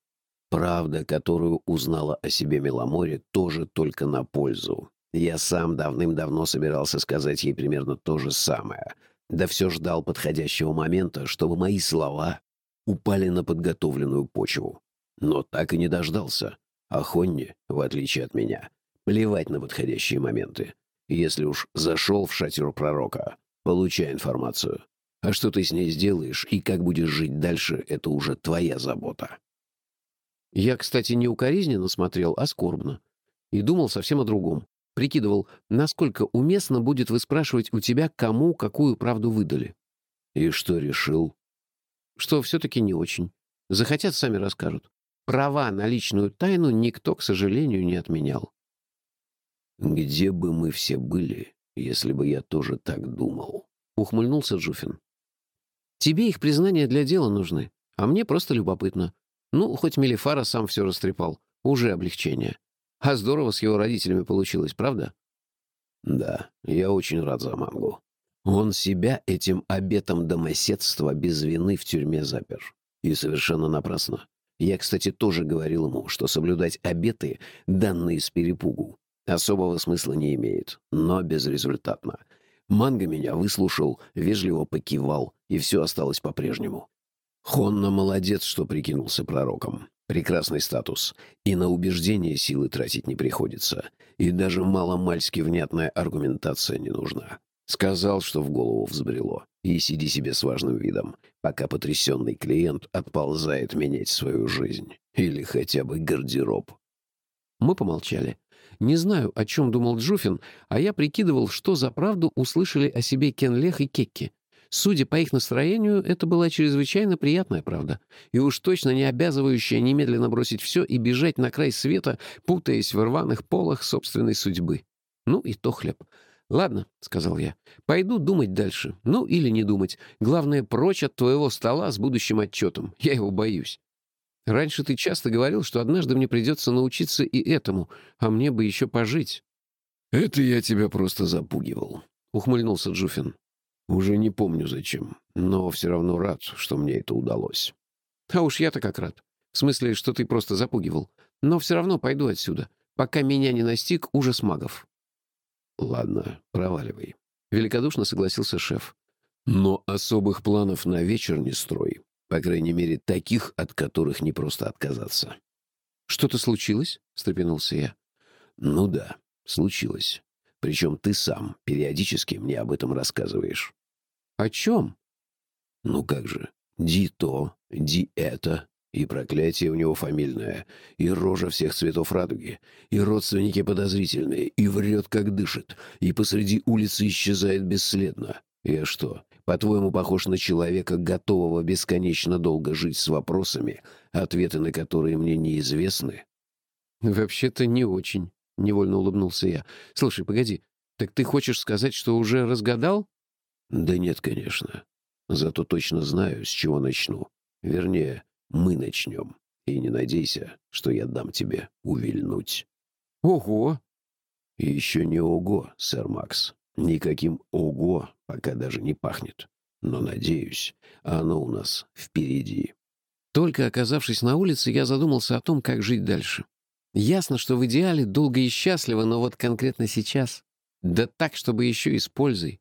Правда, которую узнала о себе Меломоре, тоже только на пользу. Я сам давным-давно собирался сказать ей примерно то же самое. Да все ждал подходящего момента, чтобы мои слова упали на подготовленную почву. Но так и не дождался. А Хонни, в отличие от меня, плевать на подходящие моменты. Если уж зашел в шатер пророка, получай информацию. А что ты с ней сделаешь и как будешь жить дальше, это уже твоя забота. Я, кстати, не укоризненно смотрел, а скорбно. И думал совсем о другом. Прикидывал, насколько уместно будет выспрашивать у тебя, кому какую правду выдали. И что решил? Что все-таки не очень. Захотят, сами расскажут. Права на личную тайну никто, к сожалению, не отменял. «Где бы мы все были, если бы я тоже так думал?» — ухмыльнулся Джуфин. «Тебе их признания для дела нужны, а мне просто любопытно. Ну, хоть Мелифара сам все растрепал, уже облегчение. А здорово с его родителями получилось, правда?» «Да, я очень рад за Мангу. Он себя этим обетом домоседства без вины в тюрьме запер. И совершенно напрасно. Я, кстати, тоже говорил ему, что соблюдать обеты, данные с перепугу, особого смысла не имеет, но безрезультатно. Манго меня выслушал, вежливо покивал, и все осталось по-прежнему. Хонна молодец, что прикинулся пророком. Прекрасный статус. И на убеждение силы тратить не приходится. И даже маломальски внятная аргументация не нужна. Сказал, что в голову взбрело. И сиди себе с важным видом, пока потрясенный клиент отползает менять свою жизнь. Или хотя бы гардероб. Мы помолчали. Не знаю, о чем думал Джуфин, а я прикидывал, что за правду услышали о себе Кен Лех и Кекки. Судя по их настроению, это была чрезвычайно приятная правда. И уж точно не обязывающая немедленно бросить все и бежать на край света, путаясь в рваных полах собственной судьбы. Ну и то хлеб. «Ладно», — сказал я, — «пойду думать дальше. Ну или не думать. Главное, прочь от твоего стола с будущим отчетом. Я его боюсь». Раньше ты часто говорил, что однажды мне придется научиться и этому, а мне бы еще пожить». «Это я тебя просто запугивал», — ухмыльнулся Джуфин. «Уже не помню зачем, но все равно рад, что мне это удалось». «А уж я-то как рад. В смысле, что ты просто запугивал. Но все равно пойду отсюда. пока меня не настиг ужас магов. «Ладно, проваливай», — великодушно согласился шеф. «Но особых планов на вечер не строй. По крайней мере, таких, от которых не просто отказаться». «Что-то случилось?» — встрепенулся я. «Ну да, случилось. Причем ты сам периодически мне об этом рассказываешь». «О чем?» «Ну как же, ди то, ди это, и проклятие у него фамильное, и рожа всех цветов радуги, и родственники подозрительные, и врет, как дышит, и посреди улицы исчезает бесследно. Я что, по-твоему, похож на человека, готового бесконечно долго жить с вопросами, ответы на которые мне неизвестны?» «Вообще-то не очень», — невольно улыбнулся я. «Слушай, погоди, так ты хочешь сказать, что уже разгадал?» «Да нет, конечно. Зато точно знаю, с чего начну. Вернее, мы начнем. И не надейся, что я дам тебе увильнуть». «Ого!» «Еще не ого, сэр Макс. Никаким ого пока даже не пахнет. Но, надеюсь, оно у нас впереди». Только оказавшись на улице, я задумался о том, как жить дальше. Ясно, что в идеале долго и счастливо, но вот конкретно сейчас. Да так, чтобы еще и с пользой.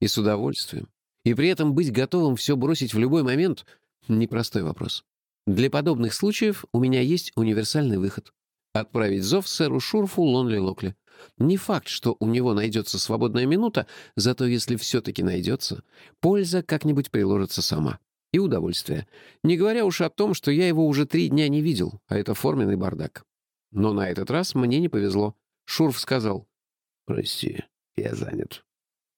И с удовольствием. И при этом быть готовым все бросить в любой момент — непростой вопрос. Для подобных случаев у меня есть универсальный выход. Отправить зов сэру Шурфу Лонли Локли. Не факт, что у него найдется свободная минута, зато если все-таки найдется, польза как-нибудь приложится сама. И удовольствие. Не говоря уж о том, что я его уже три дня не видел, а это форменный бардак. Но на этот раз мне не повезло. Шурф сказал. «Прости, я занят».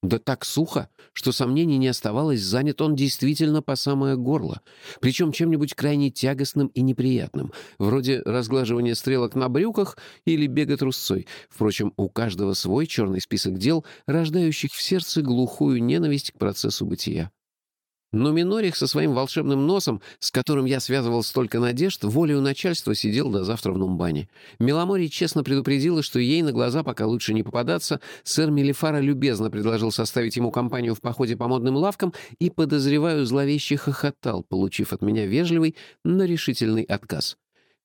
Да так сухо, что сомнений не оставалось, занят он действительно по самое горло. Причем чем-нибудь крайне тягостным и неприятным, вроде разглаживания стрелок на брюках или бега трусцой. Впрочем, у каждого свой черный список дел, рождающих в сердце глухую ненависть к процессу бытия. Но Минорих со своим волшебным носом, с которым я связывал столько надежд, волею начальства сидел до завтра в Нумбане. Меломори честно предупредила, что ей на глаза пока лучше не попадаться. Сэр Мелифара любезно предложил составить ему компанию в походе по модным лавкам и, подозреваю, зловеще хохотал, получив от меня вежливый, но решительный отказ.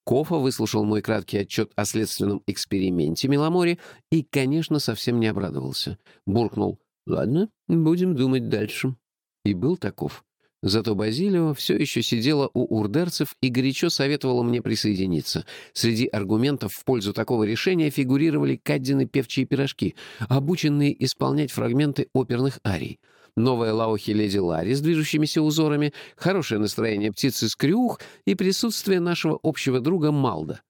Кофа выслушал мой краткий отчет о следственном эксперименте Меломори и, конечно, совсем не обрадовался. Буркнул «Ладно, будем думать дальше» и был таков. Зато Базилио все еще сидела у урдерцев и горячо советовала мне присоединиться. Среди аргументов в пользу такого решения фигурировали Каддины певчие пирожки, обученные исполнять фрагменты оперных арий. Новая лаухи леди Ларри с движущимися узорами, хорошее настроение птицы Скрюх и присутствие нашего общего друга Малда,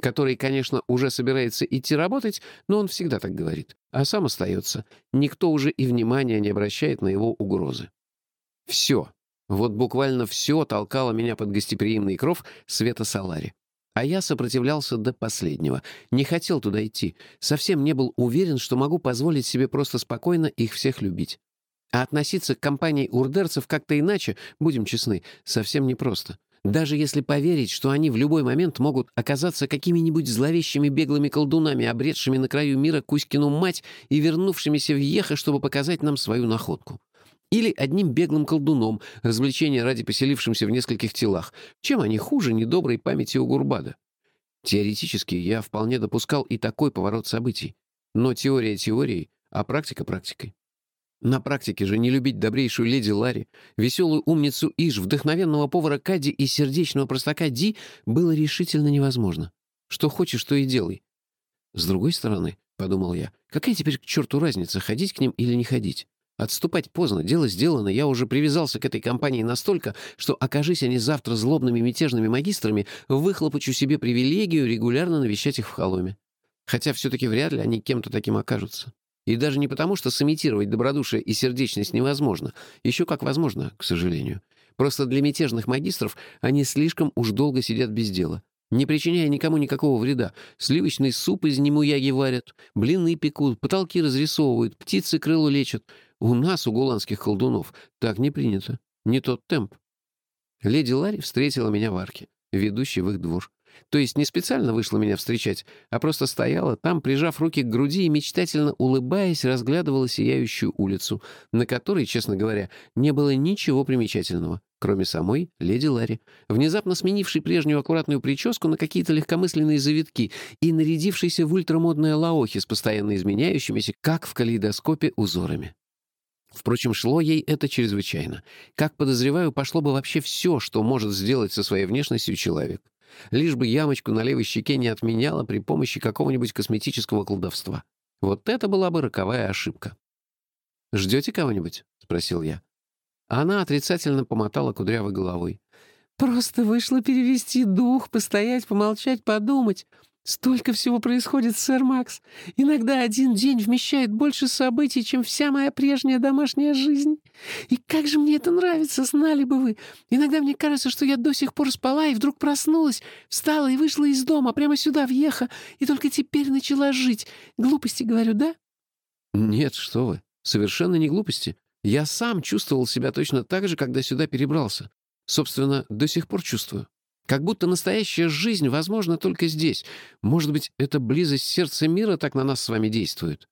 который, конечно, уже собирается идти работать, но он всегда так говорит, а сам остается. Никто уже и внимания не обращает на его угрозы. Все, вот буквально все толкало меня под гостеприимный кров Света Салари. А я сопротивлялся до последнего. Не хотел туда идти. Совсем не был уверен, что могу позволить себе просто спокойно их всех любить. А относиться к компании урдерцев как-то иначе, будем честны, совсем непросто. Даже если поверить, что они в любой момент могут оказаться какими-нибудь зловещими беглыми колдунами, обретшими на краю мира Кузькину мать и вернувшимися в Еха, чтобы показать нам свою находку. Или одним беглым колдуном, развлечение ради поселившимся в нескольких телах. Чем они хуже недоброй памяти у Гурбада? Теоретически я вполне допускал и такой поворот событий. Но теория теорией, а практика практикой. На практике же не любить добрейшую леди Ларри, веселую умницу Иш, вдохновенного повара Кади и сердечного простака Ди было решительно невозможно. Что хочешь, то и делай. С другой стороны, — подумал я, — какая теперь к черту разница, ходить к ним или не ходить? Отступать поздно, дело сделано. Я уже привязался к этой компании настолько, что, окажись они завтра злобными мятежными магистрами, выхлопочу себе привилегию регулярно навещать их в холоме. Хотя все-таки вряд ли они кем-то таким окажутся. И даже не потому, что сымитировать добродушие и сердечность невозможно. Еще как возможно, к сожалению. Просто для мятежных магистров они слишком уж долго сидят без дела. Не причиняя никому никакого вреда. Сливочный суп из немуяги варят, блины пекут, потолки разрисовывают, птицы крыло лечат. У нас, у голландских колдунов, так не принято. Не тот темп. Леди Ларри встретила меня в арке, ведущей в их двор. То есть не специально вышла меня встречать, а просто стояла там, прижав руки к груди и мечтательно улыбаясь, разглядывала сияющую улицу, на которой, честно говоря, не было ничего примечательного, кроме самой леди Ларри, внезапно сменившей прежнюю аккуратную прическу на какие-то легкомысленные завитки и нарядившейся в ультрамодные лаохи с постоянно изменяющимися, как в калейдоскопе, узорами. Впрочем, шло ей это чрезвычайно. Как подозреваю, пошло бы вообще все, что может сделать со своей внешностью человек. Лишь бы ямочку на левой щеке не отменяла при помощи какого-нибудь косметического колдовства. Вот это была бы роковая ошибка. «Ждете кого-нибудь?» — спросил я. Она отрицательно помотала кудрявой головой. «Просто вышла перевести дух, постоять, помолчать, подумать. Столько всего происходит, сэр Макс. Иногда один день вмещает больше событий, чем вся моя прежняя домашняя жизнь. И как же мне это нравится, знали бы вы. Иногда мне кажется, что я до сих пор спала и вдруг проснулась, встала и вышла из дома, прямо сюда, в Еха, и только теперь начала жить. Глупости, говорю, да? Нет, что вы. Совершенно не глупости. Я сам чувствовал себя точно так же, когда сюда перебрался. Собственно, до сих пор чувствую. Как будто настоящая жизнь возможна только здесь. Может быть, эта близость сердца мира так на нас с вами действует?»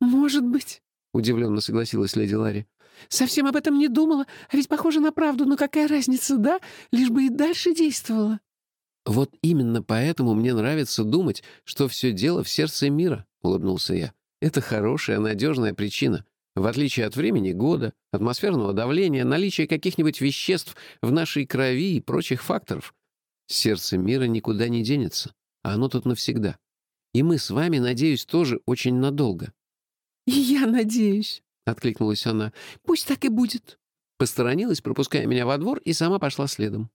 «Может быть», — удивленно согласилась леди Ларри. «Совсем об этом не думала, а ведь похоже на правду, но какая разница, да? Лишь бы и дальше действовала». «Вот именно поэтому мне нравится думать, что все дело в сердце мира», — улыбнулся я. «Это хорошая, надежная причина. В отличие от времени года, атмосферного давления, наличия каких-нибудь веществ в нашей крови и прочих факторов, сердце мира никуда не денется, а оно тут навсегда. И мы с вами, надеюсь, тоже очень надолго». «И (laughs) я надеюсь», — откликнулась она. «Пусть так и будет». Посторонилась, пропуская меня во двор, и сама пошла следом.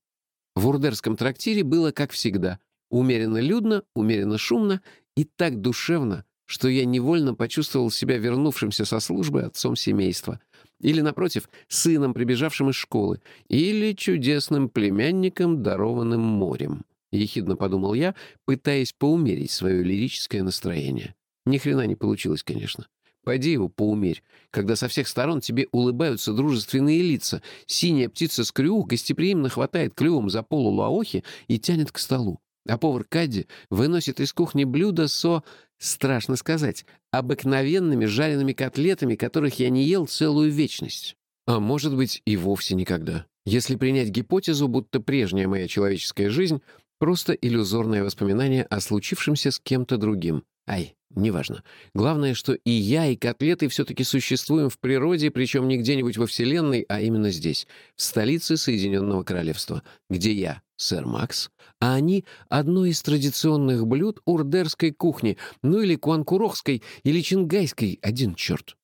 В урдерском трактире было как всегда. Умеренно людно, умеренно шумно и так душевно, что я невольно почувствовал себя вернувшимся со службы отцом семейства. Или, напротив, сыном, прибежавшим из школы. Или чудесным племянником, дарованным морем. Ехидно подумал я, пытаясь поумерить свое лирическое настроение. Ни хрена не получилось, конечно. Пойди его поумерь, когда со всех сторон тебе улыбаются дружественные лица, синяя птица с крю гостеприимно хватает клювом за полу лаохи и тянет к столу. А повар Кадди выносит из кухни блюдо со, страшно сказать, обыкновенными жареными котлетами, которых я не ел целую вечность. А может быть, и вовсе никогда. Если принять гипотезу, будто прежняя моя человеческая жизнь — просто иллюзорное воспоминание о случившемся с кем-то другим. Ай, неважно. Главное, что и я, и котлеты все-таки существуем в природе, причем не где-нибудь во Вселенной, а именно здесь, в столице Соединенного Королевства, где я — сэр Макс, а они — одно из традиционных блюд урдерской кухни, ну или куанкурохской, или чингайской, один черт.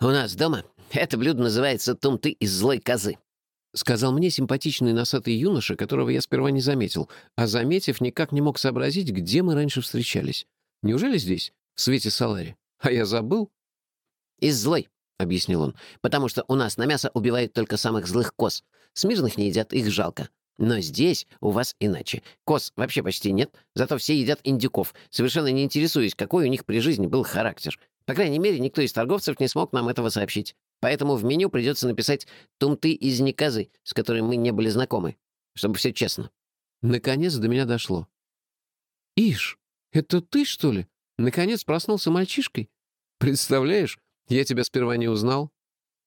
«У нас дома это блюдо называется тумты из злой козы», — сказал мне симпатичный носатый юноша, которого я сперва не заметил, а, заметив, никак не мог сообразить, где мы раньше встречались. Неужели здесь, в свете Салари? А я забыл?» «Из злой», — объяснил он, «потому что у нас на мясо убивают только самых злых коз. Смирных не едят, их жалко. Но здесь у вас иначе. Коз вообще почти нет, зато все едят индюков, совершенно не интересуясь, какой у них при жизни был характер. По крайней мере, никто из торговцев не смог нам этого сообщить. Поэтому в меню придется написать «тумты из неказы», с которой мы не были знакомы, чтобы все честно. Наконец до меня дошло. «Ишь, «Это ты, что ли? Наконец проснулся мальчишкой? Представляешь, я тебя сперва не узнал».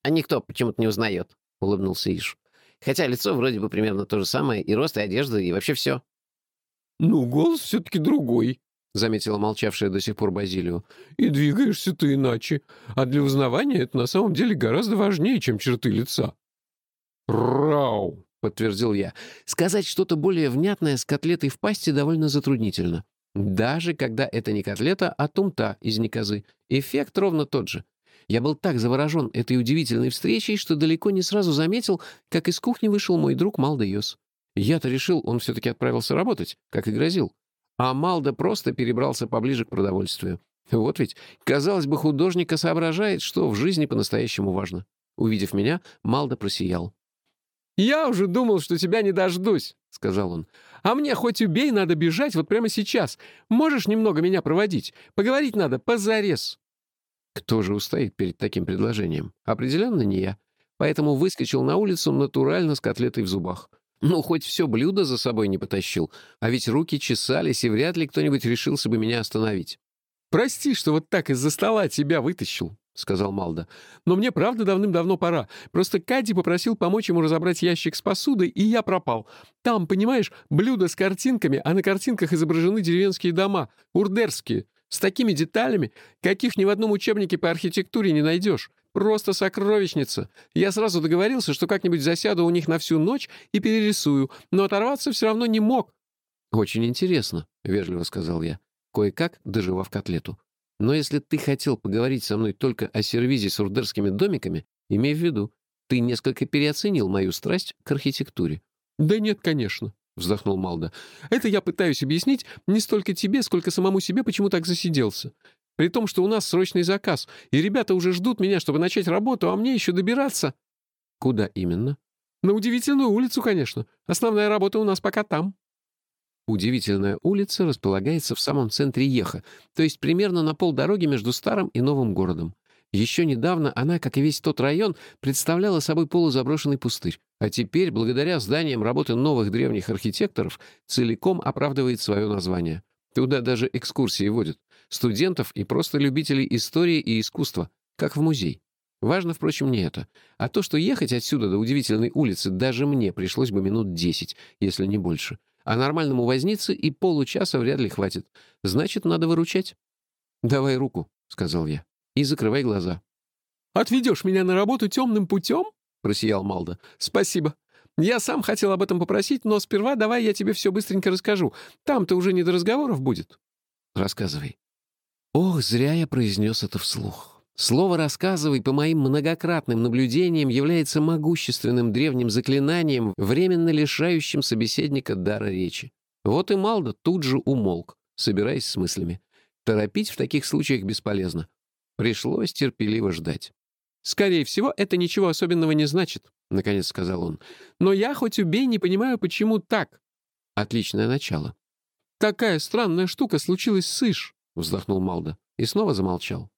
«А никто почему-то не узнает», — улыбнулся Иш. «Хотя лицо вроде бы примерно то же самое, и рост, и одежда, и вообще все». «Ну, голос все-таки другой», — заметила молчавшая до сих пор Базилио. «И двигаешься ты иначе. А для узнавания это на самом деле гораздо важнее, чем черты лица». «Рау!» — подтвердил я. Сказать что-то более внятное с котлетой в пасти довольно затруднительно. Даже когда это не котлета, а тумта из неказы. Эффект ровно тот же. Я был так заворожен этой удивительной встречей, что далеко не сразу заметил, как из кухни вышел мой друг Малда Йос. Я-то решил, он все-таки отправился работать, как и грозил. А Малда просто перебрался поближе к продовольствию. Вот ведь, казалось бы, художника соображает, что в жизни по-настоящему важно. Увидев меня, Малда просиял. «Я уже думал, что тебя не дождусь», — сказал он. «А мне хоть убей, надо бежать вот прямо сейчас. Можешь немного меня проводить? Поговорить надо позарез». Кто же устоит перед таким предложением? Определенно не я. Поэтому выскочил на улицу натурально с котлетой в зубах. Ну, хоть все блюдо за собой не потащил, а ведь руки чесались, и вряд ли кто-нибудь решился бы меня остановить. «Прости, что вот так из-за стола тебя вытащил», — сказал Малда. «Но мне правда давным-давно пора. Просто Кади попросил помочь ему разобрать ящик с посудой, и я пропал. Там, понимаешь, блюдо с картинками, а на картинках изображены деревенские дома, урдерские, с такими деталями, каких ни в одном учебнике по архитектуре не найдешь. Просто сокровищница. Я сразу договорился, что как-нибудь засяду у них на всю ночь и перерисую, но оторваться все равно не мог». «Очень интересно», — вежливо сказал я, кое-как доживав котлету. «Но если ты хотел поговорить со мной только о сервизе с урдерскими домиками, имей в виду, ты несколько переоценил мою страсть к архитектуре». «Да нет, конечно», — вздохнул Малда. «Это я пытаюсь объяснить не столько тебе, сколько самому себе, почему так засиделся. При том, что у нас срочный заказ, и ребята уже ждут меня, чтобы начать работу, а мне еще добираться». «Куда именно?» «На удивительную улицу, конечно. Основная работа у нас пока там». Удивительная улица располагается в самом центре Еха, то есть примерно на полдороги между старым и новым городом. Еще недавно она, как и весь тот район, представляла собой полузаброшенный пустырь, а теперь, благодаря зданиям работы новых древних архитекторов, целиком оправдывает свое название. Туда даже экскурсии водят. Студентов и просто любителей истории и искусства, как в музей. Важно, впрочем, не это, а то, что ехать отсюда до удивительной улицы даже мне пришлось бы минут десять, если не больше. А нормальному вознице и получаса вряд ли хватит. Значит, надо выручать. «Давай руку», — сказал я, — «и закрывай глаза». «Отведешь меня на работу темным путем?» — просиял Малда. «Спасибо. Я сам хотел об этом попросить, но сперва давай я тебе все быстренько расскажу. Там-то уже не до разговоров будет». «Рассказывай». Ох, зря я произнес это вслух. Слово «рассказывай» по моим многократным наблюдениям является могущественным древним заклинанием, временно лишающим собеседника дара речи. Вот и Малда тут же умолк, собираясь с мыслями. Торопить в таких случаях бесполезно. Пришлось терпеливо ждать. «Скорее всего, это ничего особенного не значит», — наконец сказал он. «Но я, хоть убей, не понимаю, почему так». Отличное начало. «Такая странная штука случилась с Иш», — вздохнул Малда и снова замолчал.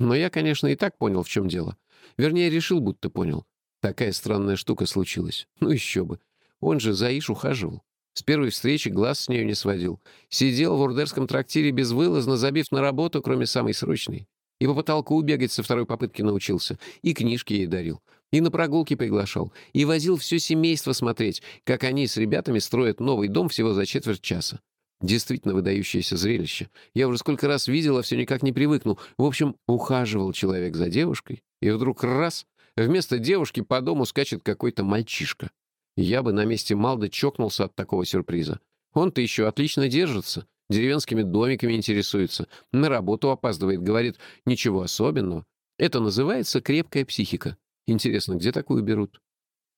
Но я, конечно, и так понял, в чем дело. Вернее, решил, будто понял. Такая странная штука случилась. Ну еще бы. Он же за Иш ухаживал. С первой встречи глаз с нею не сводил. Сидел в урдерском трактире безвылазно, забив на работу, кроме самой срочной. И по потолку бегать со второй попытки научился. И книжки ей дарил. И на прогулки приглашал. И возил все семейство смотреть, как они с ребятами строят новый дом всего за четверть часа. Действительно выдающееся зрелище. Я уже сколько раз видел, а все никак не привыкнул. В общем, ухаживал человек за девушкой, и вдруг раз, вместо девушки по дому скачет какой-то мальчишка. Я бы на месте Малда чокнулся от такого сюрприза. Он-то еще отлично держится, деревенскими домиками интересуется, на работу опаздывает, говорит, ничего особенного. Это называется крепкая психика. Интересно, где такую берут?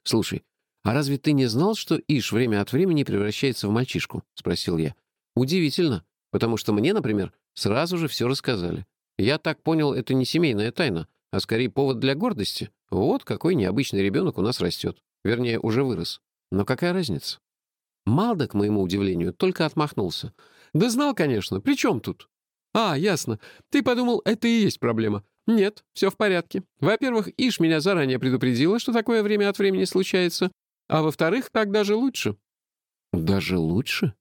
Слушай, а разве ты не знал, что Иш время от времени превращается в мальчишку? — спросил я. Удивительно, потому что мне, например, сразу же все рассказали. Я так понял, это не семейная тайна, а скорее повод для гордости. Вот какой необычный ребенок у нас растет. Вернее, уже вырос. Но какая разница? Малда, к моему удивлению, только отмахнулся. «Да знал, конечно. При чем тут?» «А, ясно. Ты подумал, это и есть проблема. Нет, все в порядке. Во-первых, Иш меня заранее предупредила, что такое время от времени случается. А во-вторых, так даже лучше». «Даже лучше?»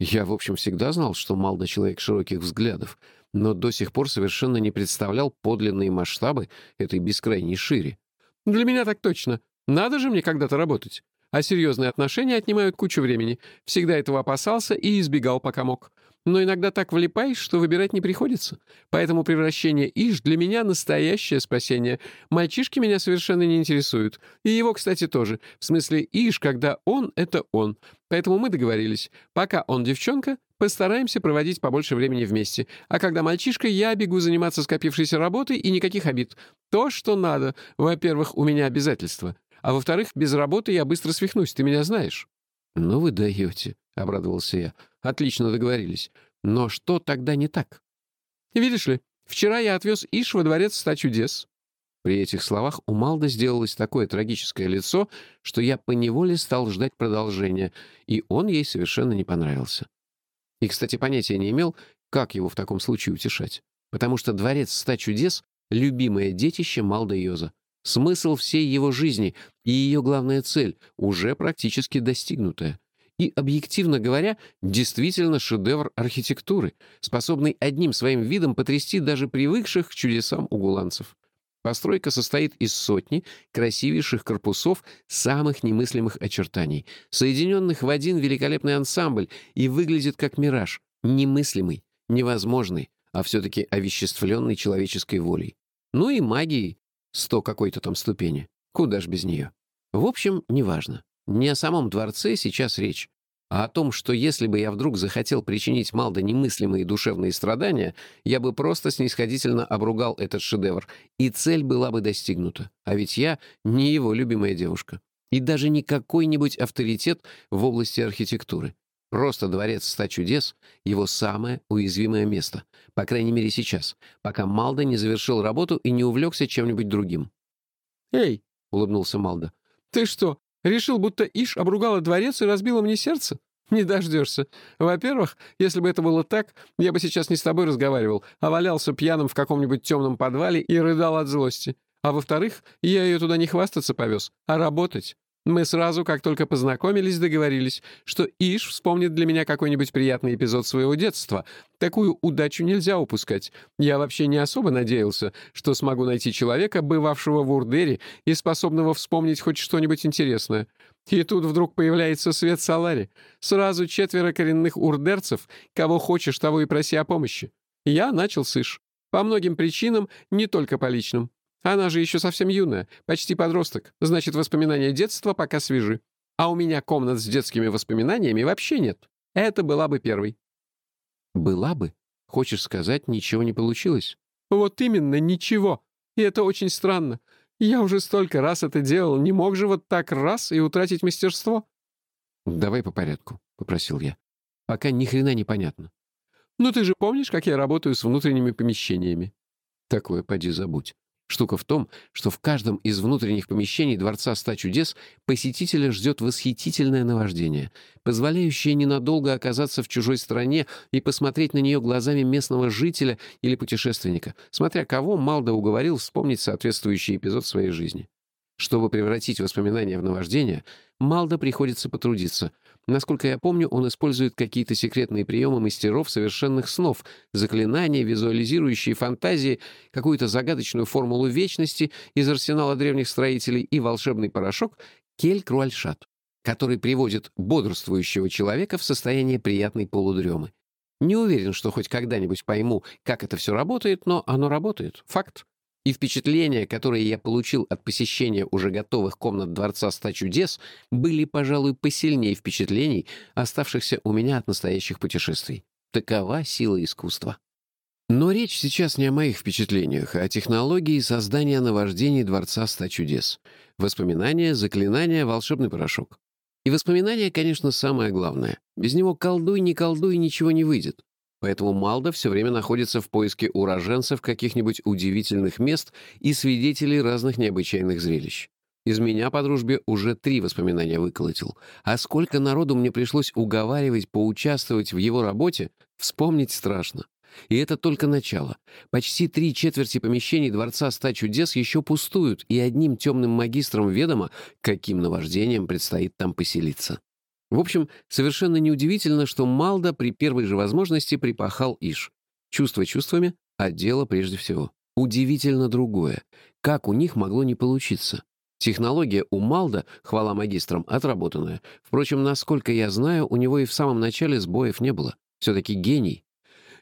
Я, в общем, всегда знал, что Малда человек широких взглядов, но до сих пор совершенно не представлял подлинные масштабы этой бескрайней шире. «Для меня так точно. Надо же мне когда-то работать. А серьезные отношения отнимают кучу времени. Всегда этого опасался и избегал, пока мог. Но иногда так влипаешь, что выбирать не приходится. Поэтому превращение Иш для меня настоящее спасение. Мальчишки меня совершенно не интересуют. И его, кстати, тоже. В смысле, Иш, когда он — это он. Поэтому мы договорились. Пока он девчонка, постараемся проводить побольше времени вместе. А когда мальчишка, я бегу заниматься скопившейся работой и никаких обид. То, что надо. Во-первых, у меня обязательства. А во-вторых, без работы я быстро свихнусь, ты меня знаешь». «Ну вы даете», — обрадовался я. «Отлично договорились. Но что тогда не так?» «Видишь ли, вчера я отвез Иш во дворец ста чудес». При этих словах у Малда сделалось такое трагическое лицо, что я поневоле стал ждать продолжения, и он ей совершенно не понравился. И, кстати, понятия не имел, как его в таком случае утешать. Потому что дворец ста чудес — любимое детище Малда Йоза. Смысл всей его жизни и ее главная цель уже практически достигнутая. И, объективно говоря, действительно шедевр архитектуры, способный одним своим видом потрясти даже привыкших к чудесам угуланцев. Постройка состоит из сотни красивейших корпусов самых немыслимых очертаний, соединенных в один великолепный ансамбль, и выглядит как мираж, немыслимый, невозможный, а все-таки овеществленный человеческой волей. Ну и магией, сто какой-то там ступени. Куда ж без нее? В общем, неважно. Не о самом дворце сейчас речь, а о том, что если бы я вдруг захотел причинить Малдо немыслимые душевные страдания, я бы просто снисходительно обругал этот шедевр, и цель была бы достигнута. А ведь я не его любимая девушка. И даже не какой-нибудь авторитет в области архитектуры. Просто дворец ста чудес — его самое уязвимое место, по крайней мере сейчас, пока Малдо не завершил работу и не увлекся чем-нибудь другим. «Эй!» — улыбнулся Малдо. «Ты что, решил, будто Иш обругала дворец и разбила мне сердце? Не дождешься. Во-первых, если бы это было так, я бы сейчас не с тобой разговаривал, а валялся пьяным в каком-нибудь темном подвале и рыдал от злости. А во-вторых, я ее туда не хвастаться повез, а работать. Мы сразу, как только познакомились, договорились, что Иш вспомнит для меня какой-нибудь приятный эпизод своего детства. Такую удачу нельзя упускать. Я вообще не особо надеялся, что смогу найти человека, бывавшего в Урдере и способного вспомнить хоть что-нибудь интересное. И тут вдруг появляется Свет Салари. Сразу четверо коренных урдерцев, кого хочешь, того и проси о помощи. Я начал с Иш. По многим причинам, не только по личным. Она же еще совсем юная, почти подросток. Значит, воспоминания детства пока свежи. А у меня комнат с детскими воспоминаниями вообще нет. Это была бы первой. Была бы? Хочешь сказать, ничего не получилось? Вот именно, ничего. И это очень странно. Я уже столько раз это делал, не мог же вот так раз и утратить мастерство. «Давай по порядку», — попросил я. «Пока ни хрена не понятно». «Ну ты же помнишь, как я работаю с внутренними помещениями?» «Такое поди забудь. Штука в том, что в каждом из внутренних помещений Дворца Ста Чудес посетителя ждет восхитительное наваждение, позволяющее ненадолго оказаться в чужой стране и посмотреть на нее глазами местного жителя или путешественника, смотря кого Малда уговорил вспомнить соответствующий эпизод своей жизни. Чтобы превратить воспоминания в наваждение, Малда приходится потрудиться. Насколько я помню, он использует какие-то секретные приемы мастеров совершенных снов, заклинания, визуализирующие фантазии, какую-то загадочную формулу вечности из арсенала древних строителей и волшебный порошок Кель-Круальшат, который приводит бодрствующего человека в состояние приятной полудремы. Не уверен, что хоть когда-нибудь пойму, как это все работает, но оно работает. Факт. И впечатления, которые я получил от посещения уже готовых комнат Дворца Ста Чудес, были, пожалуй, посильнее впечатлений, оставшихся у меня от настоящих путешествий. Такова сила искусства. Но речь сейчас не о моих впечатлениях, а о технологии создания наваждений Дворца Ста Чудес. Воспоминания, заклинания, волшебный порошок. И воспоминания, конечно, самое главное. Без него колдуй, не колдуй, ничего не выйдет. Поэтому Малда все время находится в поиске уроженцев каких-нибудь удивительных мест и свидетелей разных необычайных зрелищ. Из меня по дружбе уже три воспоминания выколотил. А сколько народу мне пришлось уговаривать поучаствовать в его работе, вспомнить страшно. И это только начало. Почти три четверти помещений Дворца Ста Чудес еще пустуют, и одним темным магистром ведомо, каким наваждением предстоит там поселиться. В общем, совершенно неудивительно, что Малда при первой же возможности припахал Иш. Чувство чувствами, а дело прежде всего. Удивительно другое. Как у них могло не получиться? Технология у Малда, хвала магистрам, отработанная. Впрочем, насколько я знаю, у него и в самом начале сбоев не было. Все-таки гений.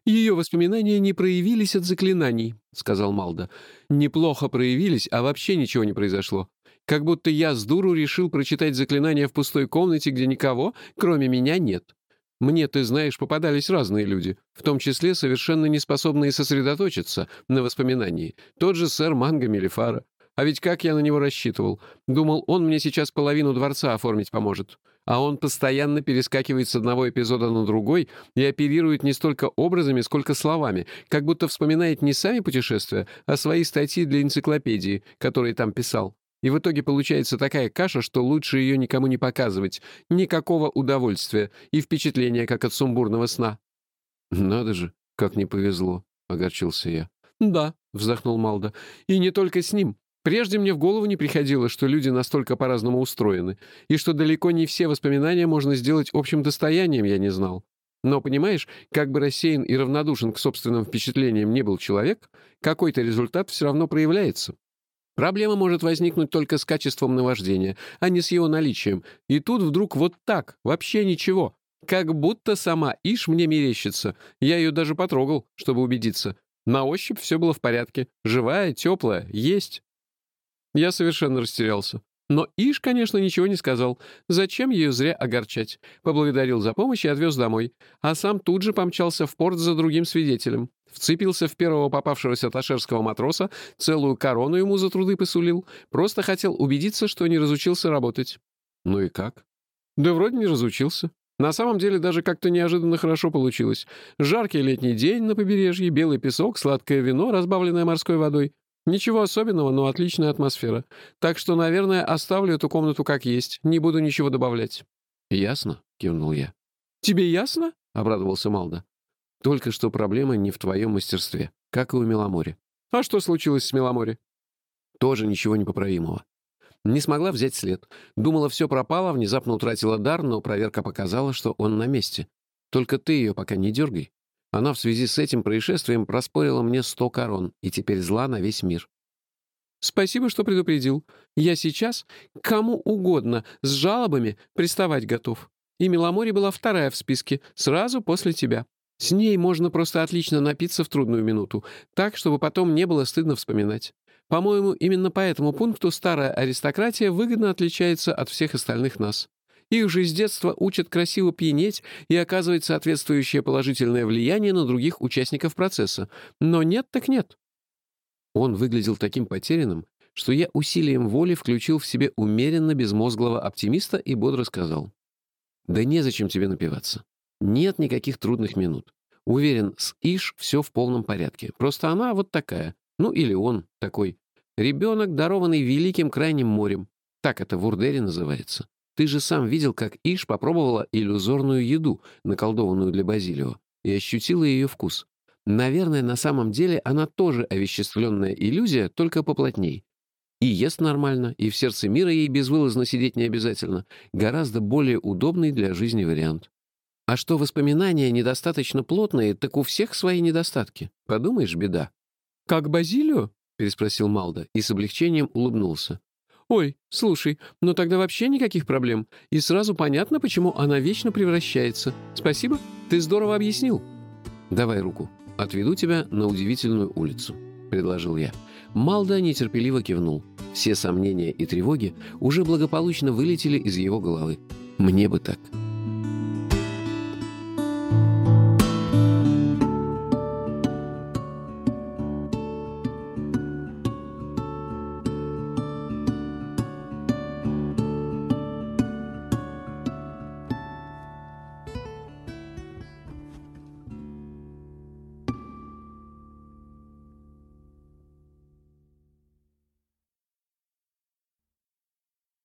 «Ее воспоминания не проявились от заклинаний», — сказал Малда. «Неплохо проявились, а вообще ничего не произошло. Как будто я с дуру решил прочитать заклинание в пустой комнате, где никого, кроме меня, нет. Мне, ты знаешь, попадались разные люди, в том числе совершенно не способные сосредоточиться на воспоминании. Тот же сэр Манго Мелифара. А ведь как я на него рассчитывал? Думал, он мне сейчас половину дворца оформить поможет. А он постоянно перескакивает с одного эпизода на другой и оперирует не столько образами, сколько словами, как будто вспоминает не сами путешествия, а свои статьи для энциклопедии, которые там писал. И в итоге получается такая каша, что лучше ее никому не показывать. Никакого удовольствия и впечатления, как от сумбурного сна. «Надо же, как не повезло», — огорчился я. «Да», — вздохнул Малда. «И не только с ним. Прежде мне в голову не приходило, что люди настолько по-разному устроены, и что далеко не все воспоминания можно сделать общим достоянием, я не знал. Но, понимаешь, как бы рассеян и равнодушен к собственным впечатлениям не был человек, какой-то результат все равно проявляется. Проблема может возникнуть только с качеством наваждения, а не с его наличием. И тут вдруг вот так, вообще ничего. Как будто сама Иш мне мерещится. Я ее даже потрогал, чтобы убедиться. На ощупь все было в порядке. Живая, теплая, есть. Я совершенно растерялся. Но Иш, конечно, ничего не сказал. Зачем ее зря огорчать? Поблагодарил за помощь и отвез домой. А сам тут же помчался в порт за другим свидетелем. Вцепился в первого попавшегося ташерского матроса, целую корону ему за труды посулил. Просто хотел убедиться, что не разучился работать. Ну и как? Да вроде не разучился. На самом деле даже как-то неожиданно хорошо получилось. Жаркий летний день на побережье, белый песок, сладкое вино, разбавленное морской водой. Ничего особенного, но отличная атмосфера. Так что, наверное, оставлю эту комнату как есть. Не буду ничего добавлять». «Ясно», — кивнул я. «Тебе ясно?» — обрадовался Малда. «Только что проблема не в твоем мастерстве, как и у Меломори». «А что случилось с Меломори?» «Тоже ничего непоправимого. Не смогла взять след. Думала, все пропало, внезапно утратила дар, но проверка показала, что он на месте. Только ты ее пока не дергай. Она в связи с этим происшествием проспорила мне сто корон, и теперь зла на весь мир. «Спасибо, что предупредил. Я сейчас кому угодно с жалобами приставать готов. И Меломори была вторая в списке, сразу после тебя. С ней можно просто отлично напиться в трудную минуту, так, чтобы потом не было стыдно вспоминать. По-моему, именно по этому пункту старая аристократия выгодно отличается от всех остальных нас. Их же с детства учат красиво пьянеть и оказывать соответствующее положительное влияние на других участников процесса. Но нет так нет. Он выглядел таким потерянным, что я усилием воли включил в себе умеренно безмозглого оптимиста и бодро сказал. «Да незачем тебе напиваться. Нет никаких трудных минут. Уверен, с Иш все в полном порядке. Просто она вот такая. Ну или он такой. Ребенок, дарованный великим крайним морем. Так это в Урдере называется. Ты же сам видел, как Иш попробовала иллюзорную еду, наколдованную для Базилио, и ощутила ее вкус. Наверное, на самом деле она тоже овеществленная иллюзия, только поплотней. И ест нормально, и в сердце мира ей безвылазно сидеть не обязательно. Гораздо более удобный для жизни вариант. А что воспоминания недостаточно плотные, так у всех свои недостатки. Подумаешь, беда. «Как Базилио?» — переспросил Малда и с облегчением улыбнулся. «Ой, слушай, ну тогда вообще никаких проблем. И сразу понятно, почему она вечно превращается. Спасибо, ты здорово объяснил». «Давай руку. Отведу тебя на удивительную улицу», — предложил я. Малда нетерпеливо кивнул. Все сомнения и тревоги уже благополучно вылетели из его головы. «Мне бы так».